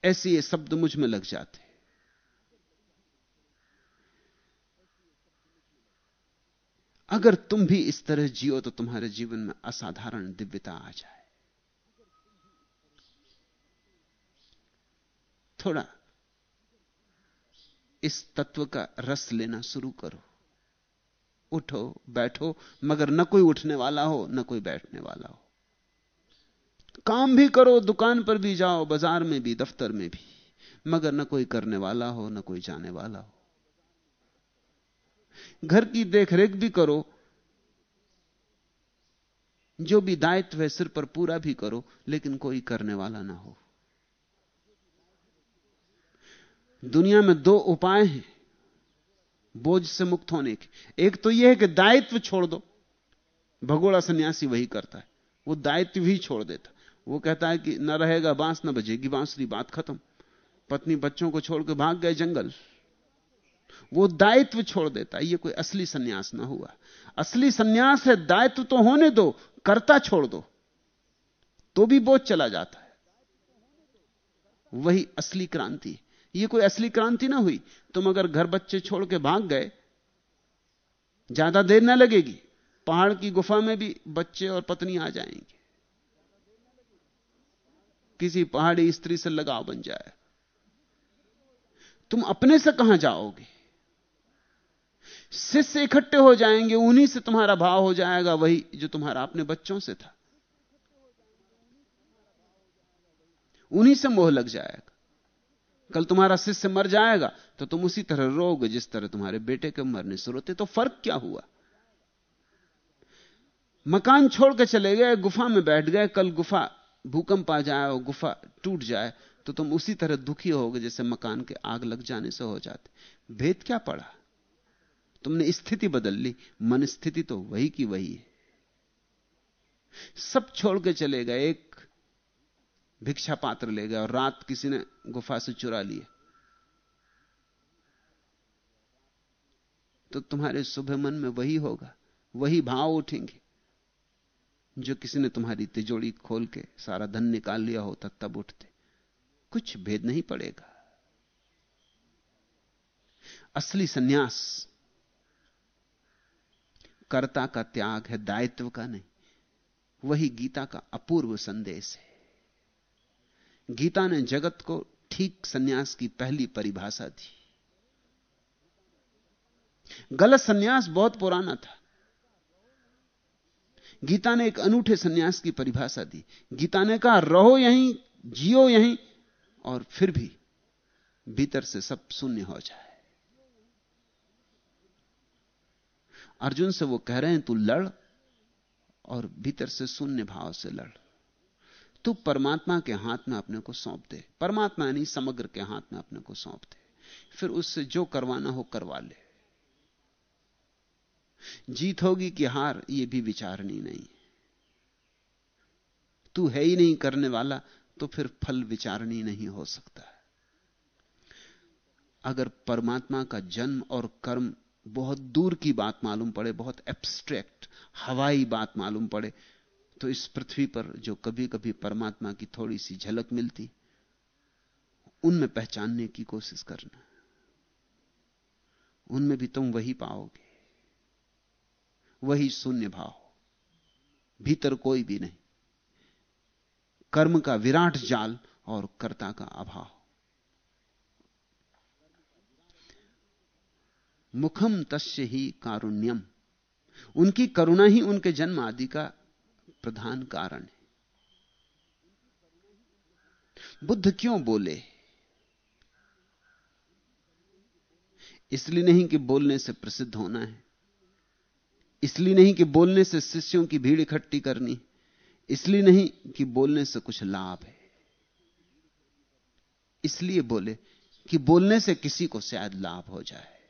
ऐसे ये शब्द मुझमें लग जाते। अगर तुम भी इस तरह जियो तो तुम्हारे जीवन में असाधारण दिव्यता आ जाए। थोड़ा इस तत्व का रस लेना शुरू करो। उठो, बैठो, मगर न कोई उठने वाला हो, न कोई बैठने वाला हो। काम भी करो, दुकान पर भी जाओ, बाज़ार में भी, दफ्तर में भी, मगर न कोई करने वाला हो, न कोई जाने वाला हो। घर की देखरेख भी करो। जो भी दायित्व है, सिर पर पूरा भी करो, लेकिन कोई करने वाला ना हो। दुनिया में दो उपाय हैं बोझ से मुक्त होने के। एक तो यह है कि दायित्व छोड़ दो। भगोड़ा सन्यासी वही करता है। वो दायित्व ही छोड़ देता। वो कहता है कि न रहेगा बाँस, न बजेगी बांसुरी बात खत्म। पत्नी बच्चों को छोड़कर भाग गए जंगल। वो दायित्व छोड़ देता है। ये कोई असली सन्यास ना हुआ। असली सन्यास है, दायित्व तो होने दो, कर्ता छोड़ दो। तो भी बोझ चला जाता है। वही असली क्रांति। ये कोई असली क्रांति ना हुई। तुम अगर घर बच्चे छोड़ के भाग गए, ज़्यादा देर ना लगेगी। पहाड़ की गुफा में भी बच्चे और पत्नी आ जाएँगे। किसी पहाड़ी स्त्री से लगाव बन जाए। तुम अपने से कहाँ जाओगे? शिष्य इकट्ठे हो जाएँगे, उन्हीं से तुम्हारा भाव हो जाएगा, वही जो तुम्हारा अपने बच्चों से था। उन्हीं से मोह लग जाएगा। कल तुम्हारा शिष्य मर जाएगा तो तुम उसी तरह रोगे जिस तरह तुम्हारे बेटे के मरने से रोते। तो फ़र्क क्या हुआ? मकान छोड़ के चले गए, गुफा में बैठ गए, कल गुफा भूकंप आ जाए और गुफा टूट जाए तो तुम उसी तरह दुखी होगे जैसे मकान के आग लग जाने से हो जाते। भेद क्या पड़ा? तुमने स्थिति बदल ली, मन स्थिति तो वही की वही है। सब छोड़ के चले गए, एक भिक्षा पात्र ले गए और रात किसी ने गुफा से चुरा लिए तो तुम्हारे सुबह मन में वही होगा, वही भाव उठेंगे, जो किसी ने तुम्हारी तिजोड़ी खोल के सारा धन निकाल लिया होता तब उठते। कुछ भेद नहीं पड़ेगा। असली सन्यास कर्ता का त्याग है, दायित्व का नहीं, वही गीता का अपूर्व संदेश है। गीता ने जगत को ठीक सन्यास की पहली परिभाषा दी। गलत सन्यास बहुत पुराना था। गीता ने एक अनूठे सन्यास की परिभाषा दी। गीता ने कहा, रहो यहीं, जियो यहीं, और फिर भी भीतर से सब शून्य हो जाए। अर्जुन से वो कह रहे हैं, तू लड़ और भीतर से शून्य भाव से लड़। तू परमात्मा के हाथ में अपने को सौंप दे। परमात्मा यानी समग्र के हाथ में अपने को सौंप दे। फिर उससे जो करवाना हो, करवा ले। जीत होगी कि हार यह भी विचारनी नहीं तू है ही नहीं करने वाला तो फिर फल विचारणी नहीं हो सकता। अगर परमात्मा का जन्म और कर्म बहुत दूर की बात मालूम पड़े, बहुत एब्स्ट्रैक्ट हवाई बात मालूम पड़े तो इस पृथ्वी पर जो कभी कभी परमात्मा की थोड़ी सी झलक मिलती, उनमें पहचानने की कोशिश करना। उनमें भी तुम वही पाओगे। वही शून्य भाव। भीतर कोई भी नहीं। कर्म का विराट जाल और कर्ता का अभाव। मुखम तस्य ही कारुण्यम। उनकी करुणा ही उनके जन्म आदि का प्रधान कारण है। बुद्ध क्यों बोले? इसलिए नहीं कि बोलने से प्रसिद्ध होना है। इसलिए नहीं कि बोलने से शिष्यों की भीड़ इकट्ठी करनी। इसलिए नहीं कि बोलने से कुछ लाभ है। इसलिए बोले कि बोलने से किसी को शायद लाभ हो जाए।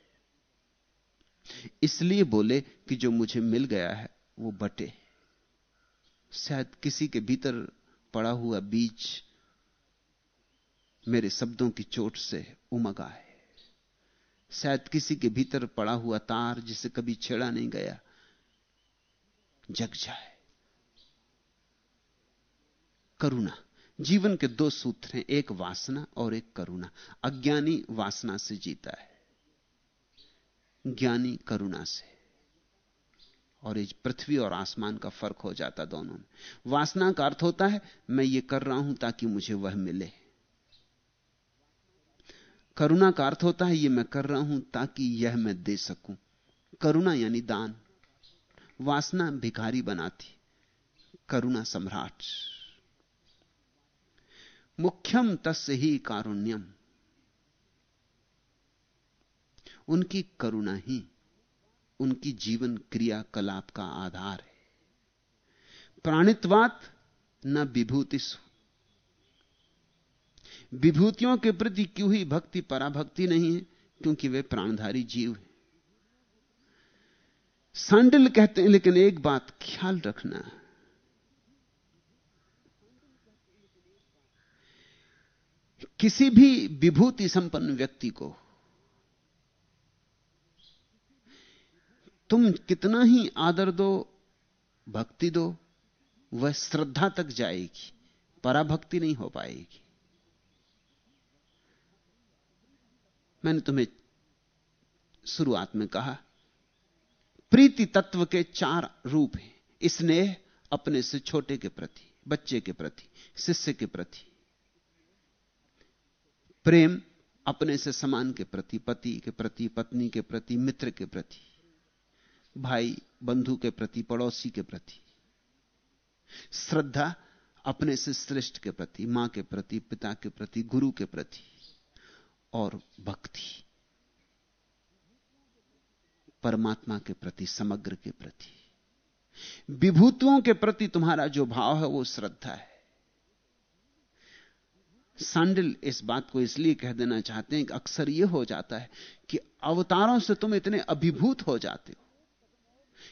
इसलिए बोले कि जो मुझे मिल गया है, वो बटे। शायद किसी के भीतर पड़ा हुआ बीज मेरे शब्दों की चोट से उमगा है। शायद किसी के भीतर पड़ा हुआ तार जिसे कभी छेड़ा नहीं गया, जग जाए। करुणा, जीवन के दो सूत्र हैं, एक वासना और एक करुणा। अज्ञानी वासना से जीता है, ज्ञानी करुणा से। और इस पृथ्वी और आसमान का फ़र्क हो जाता दोनों में। वासना का अर्थ होता है, मैं ये कर रहा हूँ ताकि मुझे वह मिले। करुणा का अर्थ होता है, ये मैं कर रहा हूँ ताकि यह मैं दे सकूँ। करुणा यानी दान। वासना भिखारी बनाती। करुणा सम्राट। मुख्यम तस् ही कारुण्यम। उनकी करुणा ही। उनकी जीवन क्रियाकलाप का आधार है। प्राणित्वात न विभूतिसु। विभूतियों के प्रति क्यों ही भक्ति पराभक्ति नहीं है? क्योंकि वे प्राणधारी जीव हैं। सांडिल कहते हैं, लेकिन एक बात ख्याल रखना। किसी भी विभूति संपन्न व्यक्ति को तुम कितना ही आदर दो, भक्ति दो, वह श्रद्धा तक जाएगी, पराभक्ति नहीं हो पाएगी। मैंने तुम्हें शुरुआत में कहा, प्रीति तत्व के चार रूप हैं स्नेह अपने से छोटे के प्रति, बच्चे के प्रति, शिष्य के प्रति। प्रेम अपने से समान के प्रति, पति के प्रति, पत्नी के प्रति, मित्र के प्रति। भाई बंधु के प्रति, पड़ोसी के प्रति, श्रद्धा अपने से श्रेष्ठ के प्रति, माँ के प्रति, पिता के प्रति, गुरु के प्रति, और भक्ति परमात्मा के प्रति, समग्र के प्रति। विभूतियों के प्रति तुम्हारा जो भाव है, वो श्रद्धा है। सांडिल इस बात को इसलिए कह देना चाहते हैं कि अक्सर यह हो जाता है कि अवतारों से तुम इतने अभिभूत हो जाते हो।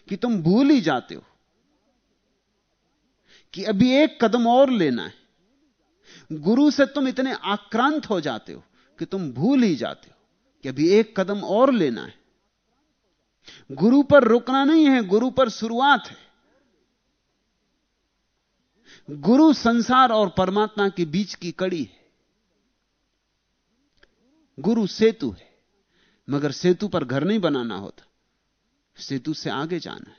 कि तुम भूल ही जाते हो कि अभी एक कदम और लेना है। गुरु से तुम इतने आक्रांत हो जाते हो कि तुम भूल ही जाते हो कि अभी एक कदम और लेना है। गुरु पर रुकना नहीं है, गुरु पर शुरुआत है। गुरु संसार और परमात्मा के बीच की कड़ी है। गुरु सेतु है, मगर सेतु पर घर नहीं बनाना होता। सेतु से आगे जाना है।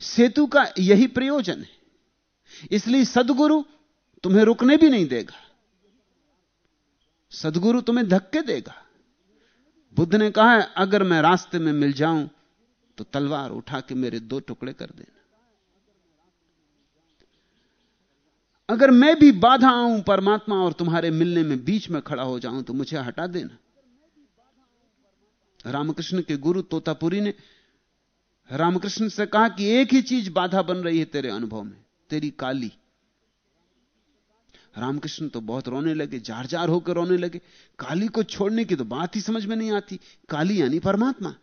सेतु का यही प्रयोजन है। इसलिए सदगुरु तुम्हें रुकने भी नहीं देगा। सदगुरु तुम्हें धक्के देगा। बुद्ध ने कहा है अगर मैं रास्ते में मिल जाऊँ तो तलवार उठा के मेरे दो टुकड़े कर देना। अगर मैं भी बाधा आऊँ, परमात्मा और तुम्हारे मिलने में बीच में खड़ा हो जाऊँ तो मुझे हटा देना। रामकृष्ण के गुरु तोतापुरी ने रामकृष्ण से कहा कि एक ही चीज़ बाधा बन रही है तेरे अनुभव में, तेरी काली। रामकृष्ण तो बहुत रोने लगे जार जार होकर रोने लगे। काली को छोड़ने की तो बात ही समझ में नहीं आती। काली यानी परमात्मा।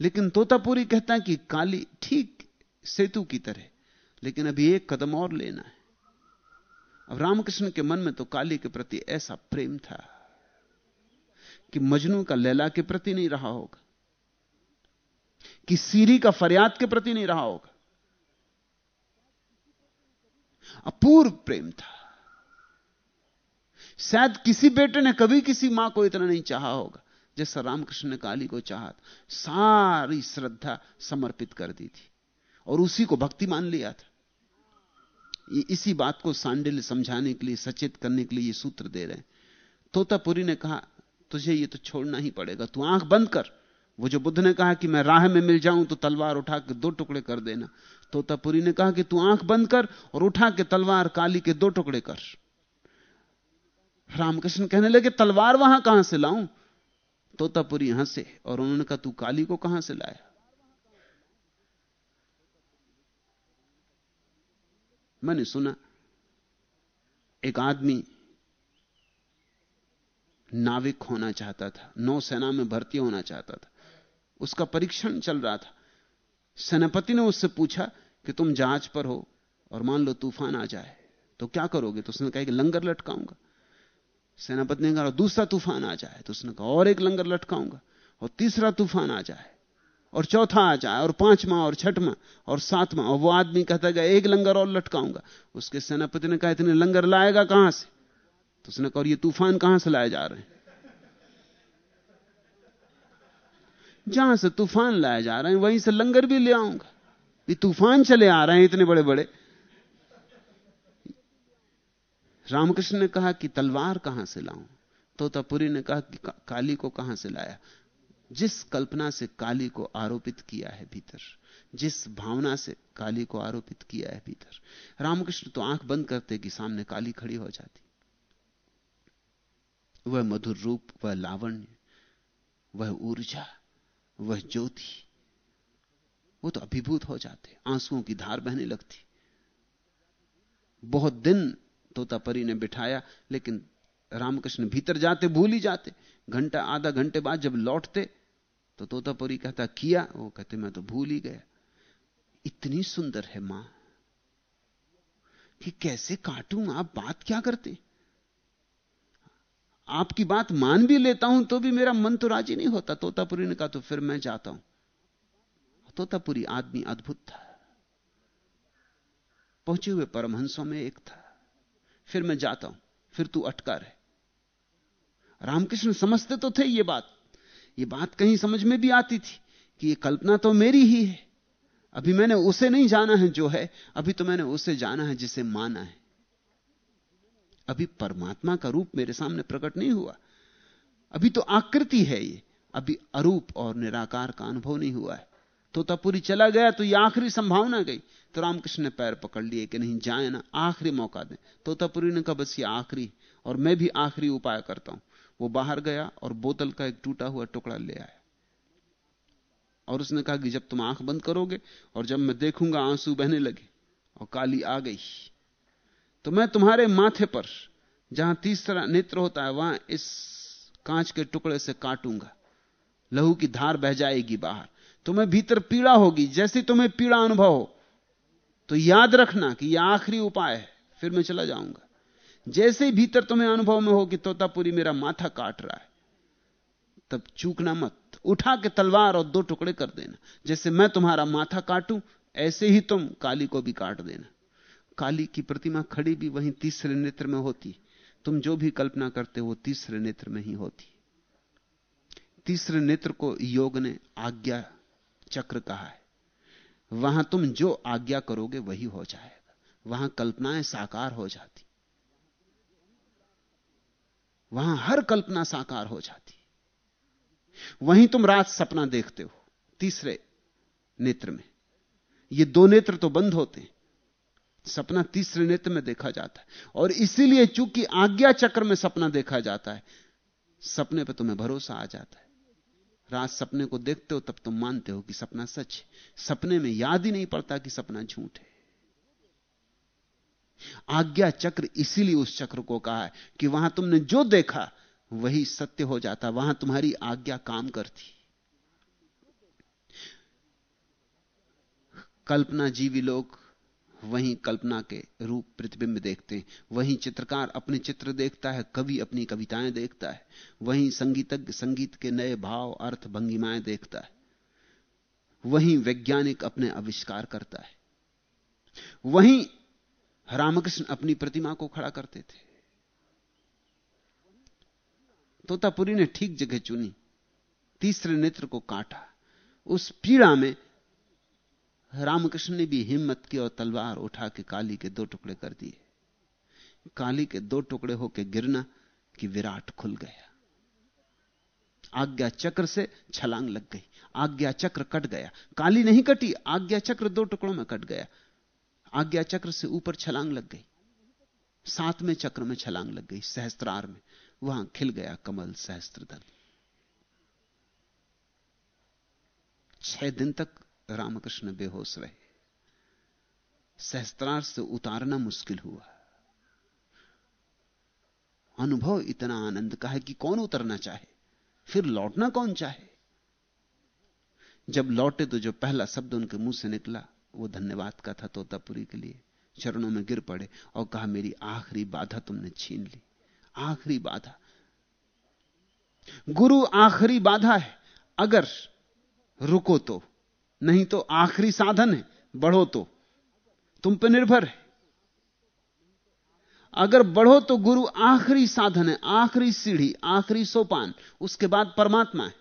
लेकिन तोतापुरी कहता है कि काली ठीक सेतु की तरह, लेकिन अभी एक कदम और लेना है। अब रामकृष्ण के मन में तो काली के प्रति ऐसा प्रेम था। कि मजनू का लैला के प्रति नहीं रहा होगा। कि सीरी का फरियाद के प्रति नहीं रहा होगा। अपूर्व प्रेम था। शायद किसी बेटे ने कभी किसी माँ को इतना नहीं चाहा होगा, जैसा रामकृष्ण ने काली को चाहा सारी श्रद्धा समर्पित कर दी थी और उसी को भक्ति मान लिया था। ये इसी बात को सांडिल समझाने के लिए, सचेत करने के लिए ये सूत्र दे रहे हैं। तोतापुरी ने कहा तुझे ये तो छोड़ना ही पड़ेगा। तू आँख बंद कर। वो जो बुद्ध ने कहा कि मैं राह में मिल जाऊँ तो तलवार उठा के दो टुकड़े कर देना। तोतापुरी ने कहा कि तू आँख बंद कर और उठा के तलवार काली के दो टुकड़े कर। रामकृष्ण कहने लगे, तलवार वहाँ कहाँ से लाऊं? तोतापुरी हंसे और उन्होंने कहा, तू काली को कहाँ से लाया? मैंने सुना, एक आदमी नाविक होना चाहता था, नौसेना में भर्ती होना चाहता था। उसका परीक्षण चल रहा था। सेनापति ने उससे पूछा कि तुम जहाज़ पर हो और मान लो तूफ़ान आ जाए तो क्या करोगे? तो उसने कहा कि लंगर लटकाऊँगा। सेनापति ने कहा, दूसरा तूफ़ान आ जाए तो उसने कहा, और एक लंगर लटकाऊँगा, और तीसरा तूफ़ान आ जाए, और चौथा आ जाए, और पांचवा, और छठवा, और सातवां, और वो आदमी कहता गया एक लंगर और लटकाऊँगा। उसके सेनापति ने कहा, इतने लंगर लाएगा कहाँ से? तो उसने कहा ये तूफ़ान कहाँ से लाए जा रहे हैं? जहाँ से तूफ़ान लाए जा रहे हैं वहीं से लंगर भी ले आऊँगा। ये तूफ़ान चले आ रहे हैं इतने बड़े बड़े रामकृष्ण ने कहा कि तलवार कहाँ से लाऊं? तोतापुरी ने कहा कि का, काली को कहाँ से लाया? जिस कल्पना से काली को आरोपित किया है भीतर जिस भावना से काली को आरोपित किया है भीतर। रामकृष्ण तो आँख बंद करते कि सामने काली खड़ी हो जाती। वह मधुर रूप, वह लावण्य, वह ऊर्जा, वह ज्योति, वो तो अभिभूत हो जाते, आंसुओं की धार बहने लगती। बहुत दिन तोतापरी ने बिठाया, लेकिन रामकृष्ण भीतर जाते, भूल ही जाते। घंटा, आधा घंटे बाद जब लौटते तो तोतापुरी कहता, किया? वो कहते, मैं तो भूल ही गया। इतनी सुंदर है माँ। कि कैसे काटूं आप? बात क्या करते? आपकी बात मान भी लेता हूँ तो भी मेरा मन तो राज़ी नहीं होता। तोतापुरी ने कहा तो फिर मैं जाता हूँ। तोतापुरी आदमी अद्भुत था। पहुँचे हुए परमहंसों में एक था। फिर मैं जाता हूँ। फिर तू अटका रहे। रामकृष्ण, समझते तो थे ये बात। ये बात कहीं समझ में भी आती थी कि ये कल्पना तो मेरी ही है। अभी मैंने उसे नहीं जाना है जो है, अभी तो मैंने उसे जाना है जिसे माना है। अभी परमात्मा का रूप मेरे सामने प्रकट नहीं हुआ। अभी तो आकृति है ये। अभी अरूप और निराकार का अनुभव नहीं हुआ है। तोतापुरी चला गया तो ये आखिरी संभावना गई। तो रामकृष्ण ने पैर पकड़ लिए कि नहीं, जाए ना, आखिरी मौका दें। तोतापुरी ने कहा, बस ये आखिरी और मैं भी आखिरी उपाय करता हूँ। वो बाहर गया और बोतल का एक टूटा हुआ टुकड़ा ले आया। और उसने कहा कि जब तुम आँख बंद करोगे और जब मैं देखूँगा, आँसू बहने लगे और काली आ गई। तो मैं तुम्हारे माथे पर, जहाँ तीसरा नेत्र होता है, वहाँ इस कांच के टुकड़े से काटूँगा। लहू की धार बह जाएगी बाहर। तुम्हें भीतर पीड़ा होगी, जैसे तुम्हें पीड़ा अनुभव हो। तो याद रखना कि यह आखिरी उपाय है, फिर मैं चला जाऊँगा। जैसे ही भीतर तुम्हें अनुभव में हो कि तोतापुरी मेरा माथा काट रहा है। तब चूकना मत। उठा के तलवार और दो टुकड़े कर देना। जैसे मैं तुम्हारा माथा काटूं, ऐसे ही तुम काली को भी काट देना। काली की प्रतिमा खड़ी भी वहीं तीसरे नेत्र में होती। तुम जो भी कल्पना करते हो तीसरे नेत्र में ही होती। तीसरे नेत्र को योग ने आज्ञा चक्र कहा है। वहाँ तुम जो आज्ञा करोगे वही हो जाएगा। वहाँ कल्पनाएँ साकार हो जाती। वहाँ हर कल्पना साकार हो जाती। वहीं तुम रात सपना देखते हो तीसरे नेत्र में। ये दो नेत्र तो बंद होते हैं। सपना तीसरे नेत्र में देखा जाता है। और इसीलिए चूँकि आज्ञा चक्र में सपना देखा जाता है, सपने पर तुम्हें भरोसा आ जाता है। रात सपने को देखते हो, तब तुम मानते हो कि सपना सच है। सपने में याद ही नहीं पड़ता कि सपना झूठ है। आज्ञा चक्र इसीलिए उस चक्र को कहा है कि वहाँ तुमने जो देखा, वही सत्य हो जाता। वहाँ तुम्हारी आज्ञा काम करती। कल्पना जीवी लोग वहीं कल्पना के रूप प्रतिबिंब देखते हैं। वहीं चित्रकार अपने चित्र देखता है, कवि अपनी कविताएँ देखता है। वहीं संगीतज्ञ, संगीत के नए भाव, अर्थ भंगिमाएँ देखता है। वहीं वैज्ञानिक अपने आविष्कार करता है। वहीं रामकृष्ण अपनी प्रतिमा को खड़ा करते थे। तोतापुरी ने ठीक जगह चुनी। तीसरे नेत्र को काटा। उस पीड़ा में रामकृष्ण ने भी हिम्मत की और तलवार उठा के काली के दो टुकड़े कर दिए। काली के दो टुकड़े होके गिरना कि विराट खुल गया। आज्ञा चक्र से छलांग लग गई, आज्ञा चक्र कट गया। काली नहीं कटी, आज्ञा चक्र दो टुकड़ों में कट गया। आज्ञा चक्र से ऊपर छलांग लग गई सातवें चक्र में छलांग लग गई, सहस्त्रार में। वहाँ खिल गया कमल सहस्त्रदल छह दिन तक रामकृष्ण बेहोश रहे। सहस्त्रार से उतारना मुश्किल हुआ। अनुभव इतना आनंद का है कि कौन उतरना चाहे? फिर लौटना कौन चाहे? जब लौटे तो जो पहला शब्द उनके मुँह से निकला, वो धन्यवाद का था तोतापुरी के लिए। चरणों में गिर पड़े और कहा, मेरी आखिरी बाधा तुमने छीन ली। आखिरी बाधा। गुरु, आखिरी बाधा है। अगर रुको तो। नहीं तो आखिरी साधन है, बढ़ो तो। तुम पर निर्भर है। अगर बढ़ो तो गुरु आखिरी साधन है, आखिरी सीढ़ी, आखिरी सोपान, उसके बाद परमात्मा है।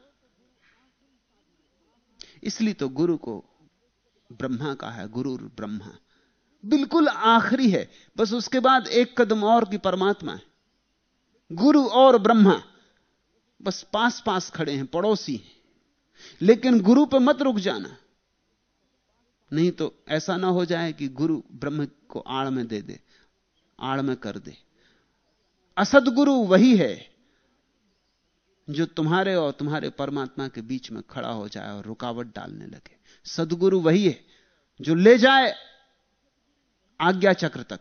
इसलिए तो गुरु को ब्रह्मा का है गुरु ब्रह्मा। बिल्कुल आखिरी है, बस उसके बाद एक कदम और की परमात्मा है। गुरु और ब्रह्मा, बस पास पास खड़े हैं, पड़ोसी हैं। लेकिन गुरु पर मत रुक जाना। नहीं तो ऐसा ना हो जाए कि गुरु ब्रह्म को आड़ में दे दे, आड़ में कर दे। असदगुरु वही है जो तुम्हारे और तुम्हारे परमात्मा के बीच में खड़ा हो जाए और रुकावट डालने लगे। सदगुरु वही है जो ले जाए आज्ञा चक्र तक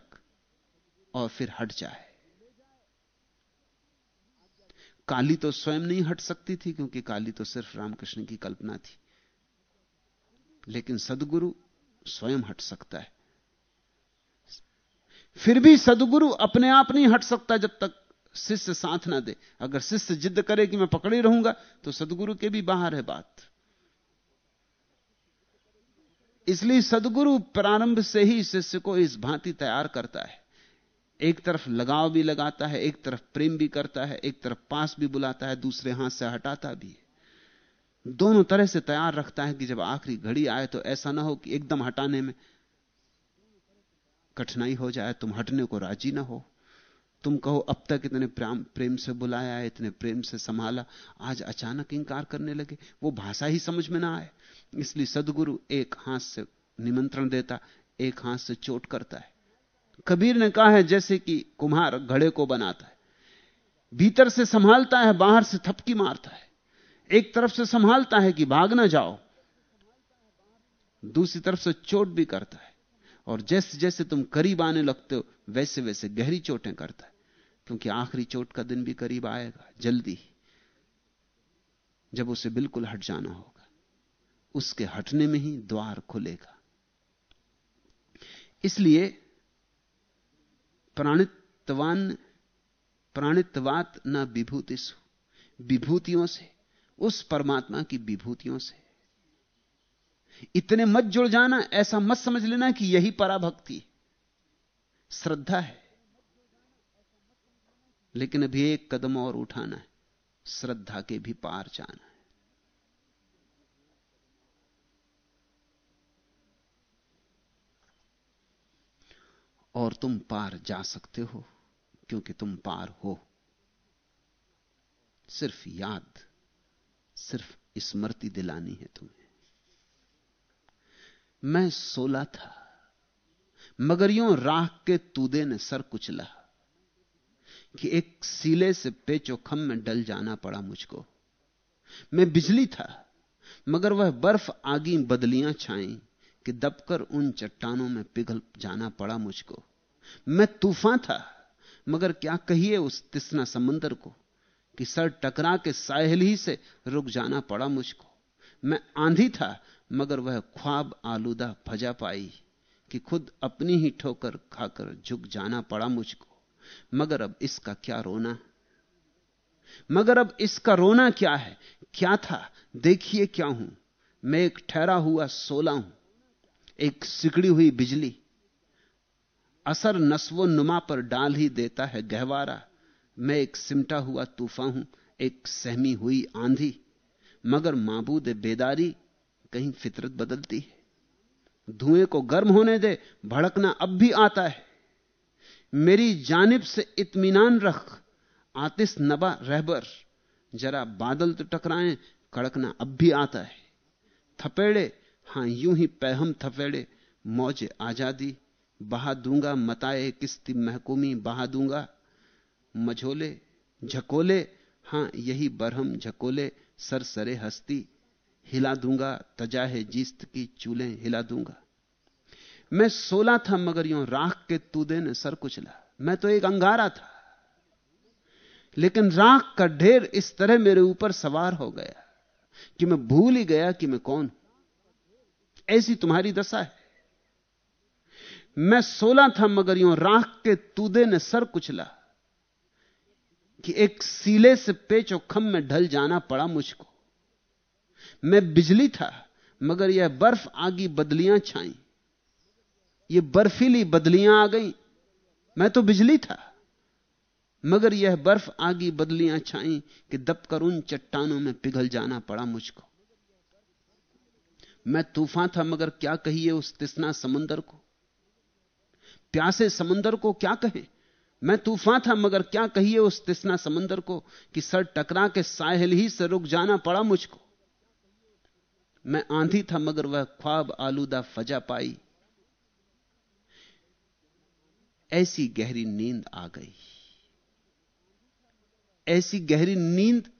और फिर हट जाए। काली तो स्वयं नहीं हट सकती थी क्योंकि काली तो सिर्फ़ रामकृष्ण की कल्पना थी। लेकिन सदगुरु स्वयं हट सकता है। फिर भी सदगुरु अपने आप नहीं हट सकता जब तक शिष्य साथ ना दे। अगर शिष्य जिद करे कि मैं पकड़े रहूँगा तो सदगुरु के भी बाहर है बात। इसलिए सदगुरु प्रारंभ से ही शिष्य को इस भांति तैयार करता है। एक तरफ़ लगाव भी लगाता है, एक तरफ़ प्रेम भी करता है, एक तरफ़ पास भी बुलाता है, दूसरे हाथ से हटाता भी है। दोनों तरह से तैयार रखता है कि जब आखिरी घड़ी आए तो ऐसा ना हो कि एकदम हटाने में कठिनाई हो जाए, तुम हटने को राज़ी ना हो। तुम कहो, अब तक इतने प्रेम से बुलाया, इतने प्रेम से संभाला, आज अचानक इंकार करने लगे। वो भाषा ही समझ में ना आए। इसलिए सदगुरु एक हाथ से निमंत्रण देता, एक हाथ से चोट करता है। कबीर ने कहा है, जैसे कि कुम्हार घड़े को बनाता है, भीतर से संभालता है, बाहर से थपकी मारता है। एक तरफ़ से संभालता है कि भाग ना जाओ, दूसरी तरफ़ से चोट भी करता है। और जैसे जैसे तुम करीब आने लगते हो, वैसे वैसे गहरी चोटें करता है। क्योंकि आखिरी चोट का दिन भी करीब आएगा, जल्दी जब उसे बिल्कुल हट जाना होगा, उसके हटने में ही द्वार खुलेगा। इसलिए प्राणितवान प्राणितवात न विभूतिसु। विभूतियों से उस परमात्मा की विभूतियों से। इतने मत जुड़ जाना, ऐसा मत समझ लेना कि यही पराभक्ति। श्रद्धा है। लेकिन अभी एक कदम और उठाना है। श्रद्धा के भी पार जाना है। और तुम पार जा सकते हो, क्योंकि तुम पार हो। सिर्फ़ याद। सिर्फ़ स्मृति दिलानी है तुम्हें। मैं सोला था, मगर यूँ राख के तूदे ने सर कुचला कि एक सीले से पेचोखम में डल जाना पड़ा मुझको। मैं बिजली था, मगर वह बर्फ़ आगी बदलियाँ छाई कि दबकर उन चट्टानों में पिघल जाना पड़ा मुझको। मैं तूफ़ान था, मगर क्या कहिए उस तिसना समंदर को? कि सर टकरा के साहिल ही से रुक जाना पड़ा मुझको। मैं आंधी था, मगर वह ख्वाब आलूदा भजा पाई कि खुद अपनी ही ठोकर खाकर झुक जाना पड़ा मुझको। मगर अब इसका क्या रोना? मगर अब इसका रोना क्या है? क्या था? देखिए क्या हूँ। मैं एक ठहरा हुआ सोला हूँ, एक सिकड़ी हुई बिजली। असर नस्वो नुमा पर डाल ही देता है गहवारा। मैं एक सिमटा हुआ तूफा हूँ, एक सहमी हुई आंधी, मगर माबूद बेदारी कहीं फितरत बदलती है। धुएँ को गर्म होने दे, भड़कना अब भी आता है। मेरी जानिब से इत्मीनान रख आतिश नबा रहबर, जरा बादल तो टकराएँ, कड़कना अब भी आता है। थपेड़े, हाँ, यूँ ही पैहम थपेड़े, मौज आज़ादी, बहा दूँगा, मताए किस्ती महकूमी, बहा दूँगा। मझोले, झकोले, हाँ, यही बरहम झकोले सरसरे हस्ती, हिला दूँगा, तजाहे जीस्त की चूल्हे हिला दूँगा। मैं सोला था, मगर यूँ राख के तूदे ने सर कुचला। मैं तो एक अंगारा था। लेकिन राख का ढेर इस तरह मेरे ऊपर सवार हो गया कि मैं भूल ही गया कि मैं कौन ऐसी तुम्हारी दशा है। मैं सोला था, मगर यूँ राख के तूदे ने सर कुचला। कि एक सीले से पेच और खम में ढल जाना पड़ा मुझको। मैं बिजली था, मगर यह बर्फ़ आगी बदलियाँ छाई। ये बर्फीली बदलियाँ आ गई। मैं तो बिजली था, मगर यह बर्फ़ आगी बदलियाँ छाई कि दबकर उन चट्टानों में पिघल जाना पड़ा मुझको। मैं तूफ़ान था, मगर क्या कहिए उस तिसना समंदर को? प्यासे समंदर को क्या कहें? मैं तूफ़ान था, मगर क्या कहिए उस तिसना समंदर को कि सर टकरा के साहिल ही से रुक जाना पड़ा मुझको? मैं आंधी था, मगर वह ख्वाब आलूदा फजा पाई। ऐसी गहरी नींद आ गई। ऐसी गहरी नींद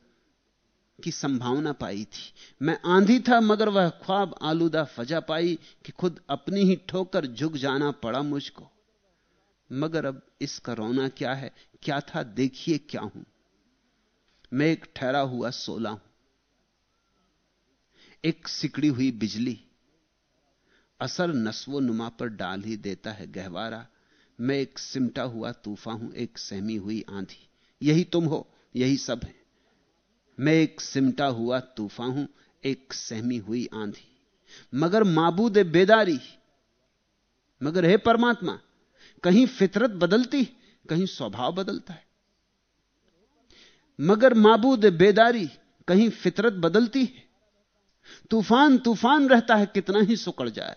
की संभावना पाई थी। मैं आंधी था, मगर वह ख्वाब आलूदा फजा पाई कि खुद अपनी ही ठोकर झुक जाना पड़ा मुझको। मगर अब इसका रोना क्या है? क्या था? देखिए क्या हूँ। मैं एक ठहरा हुआ सोला हूँ। एक सिकड़ी हुई बिजली असर नस्वो नुमा पर डाल ही देता है गहवारा। मैं एक सिमटा हुआ तूफा हूँ, एक सहमी हुई आंधी। यही तुम हो, यही सब है। मैं एक सिमटा हुआ तूफा हूँ, एक सहमी हुई आंधी। मगर माबूद बेदारी, मगर हे परमात्मा कहीं फितरत बदलती कहीं स्वभाव बदलता है। मगर माबूद बेदारी कहीं फितरत बदलती है। तूफ़ान तूफ़ान रहता है, कितना ही सुकड़ जाए।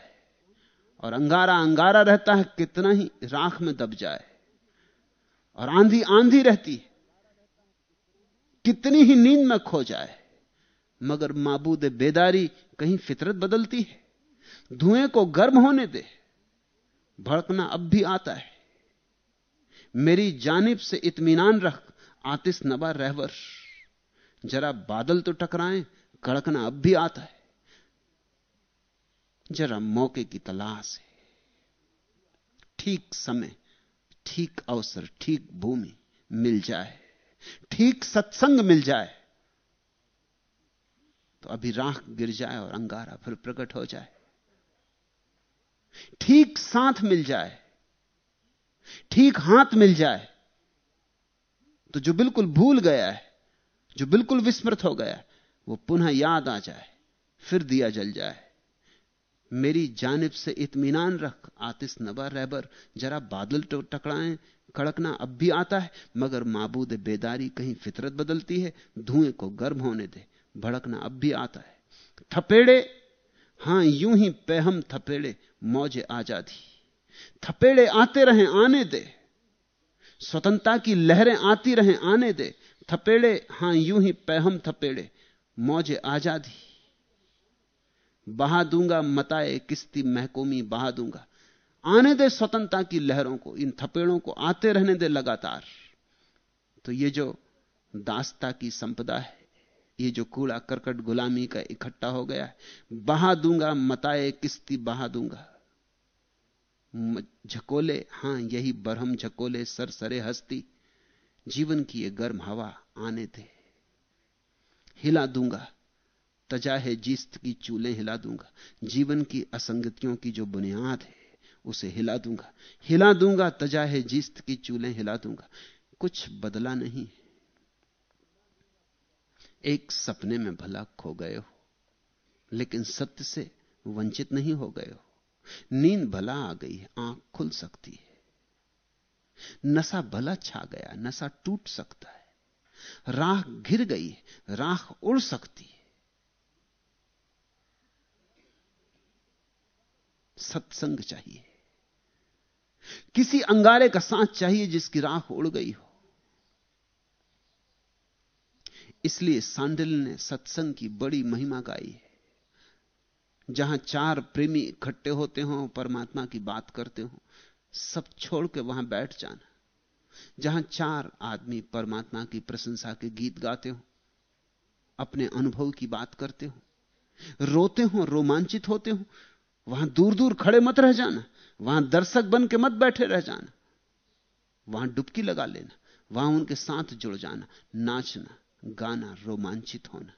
और अंगारा अंगारा रहता है, कितना ही राख में दब जाए। और आंधी आंधी रहती है, कितनी ही नींद में खो जाए। मगर माबूद बेदारी कहीं फितरत बदलती है। धुएँ को गर्म होने दे। भड़कना अब भी आता है। मेरी जानिब से इत्मीनान रख आतिश नबा रहवर। जरा बादल तो टकराएँ, कड़कना अब भी आता है। जरा मौके की तलाश है। ठीक समय, ठीक अवसर, ठीक भूमि मिल जाए। ठीक सत्संग मिल जाए। तो अभी राख गिर जाए और अंगारा फिर प्रकट हो जाए। ठीक साथ मिल जाए, ठीक हाथ मिल जाए तो जो बिल्कुल भूल गया है, जो बिल्कुल विस्मृत हो गया वो पुनः याद आ जाए, फिर दिया जल जाए। मेरी जानिब से इत्मीनान रख आतिश नबा रहबर जरा बादल तो टकराएँ, कड़कना अब भी आता है, मगर माबूद बेदारी कहीं फितरत बदलती है, धुएँ को गर्म होने दे, भड़कना अब भी आता है। थपेड़े हाँ, यूँ ही पेहम थपेड़े मौजे आज़ादी। थपेड़े आते रहे, आने दे। स्वतंत्रता की लहरें आती रहे, आने दे। थपेड़े, हाँ, यूँ ही पेहम थपेड़े मौजे आज़ादी। बहा दूँगा मताए किस्ती महकूमी, बहा दूँगा। आने दे स्वतंत्रता की लहरों को, इन थपेड़ों को आते रहने दे लगातार। तो ये जो दास्ता की संपदा है ये जो कूड़ा करकट गुलामी का इकट्ठा हो गया है, बहा दूँगा, मताए किस्ती बहा दूँगा। झकोले, हाँ, यही बरहम झकोले, सर सरे हस्ती। जीवन की ये गर्म हवा आने दे। हिला दूँगा तजा है जीस्त की चूले हिला दूँगा। जीवन की असंगतियों की जो बुनियाद है, उसे हिला दूँगा। हिला दूँगा तजा है जीस्त की चूले हिला दूँगा। कुछ बदला नहीं एक सपने में भला खो गए हो, लेकिन सत्य से वंचित नहीं हो गए हो। नींद भला आ गई है, आँख खुल सकती है। नशा भला छा गया, नशा टूट सकता है। राख घिर गई है राख उड़ सकती है। सत्संग चाहिए। किसी अंगारे का सांस चाहिए जिसकी राख उड़ गई हो। इसलिए सांडिल ने सत्संग की बड़ी महिमा गाई है। जहाँ चार प्रेमी इकट्ठे होते हो परमात्मा की बात करते हो, सब छोड़ के वहाँ बैठ जाना। जहाँ चार आदमी परमात्मा की प्रशंसा के गीत गाते हो, अपने अनुभव की बात करते हो, रोते हो, रोमांचित होते हो, वहाँ दूर दूर खड़े मत रह जाना, वहाँ दर्शक बन के मत बैठे रह जाना, वहाँ डुबकी लगा लेना, वहाँ उनके साथ जुड़ जाना, नाचना। गाना रोमांचित होना।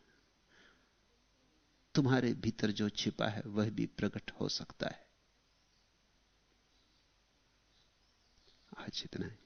तुम्हारे भीतर जो छिपा है, वह भी प्रकट हो सकता है। आज इतना है।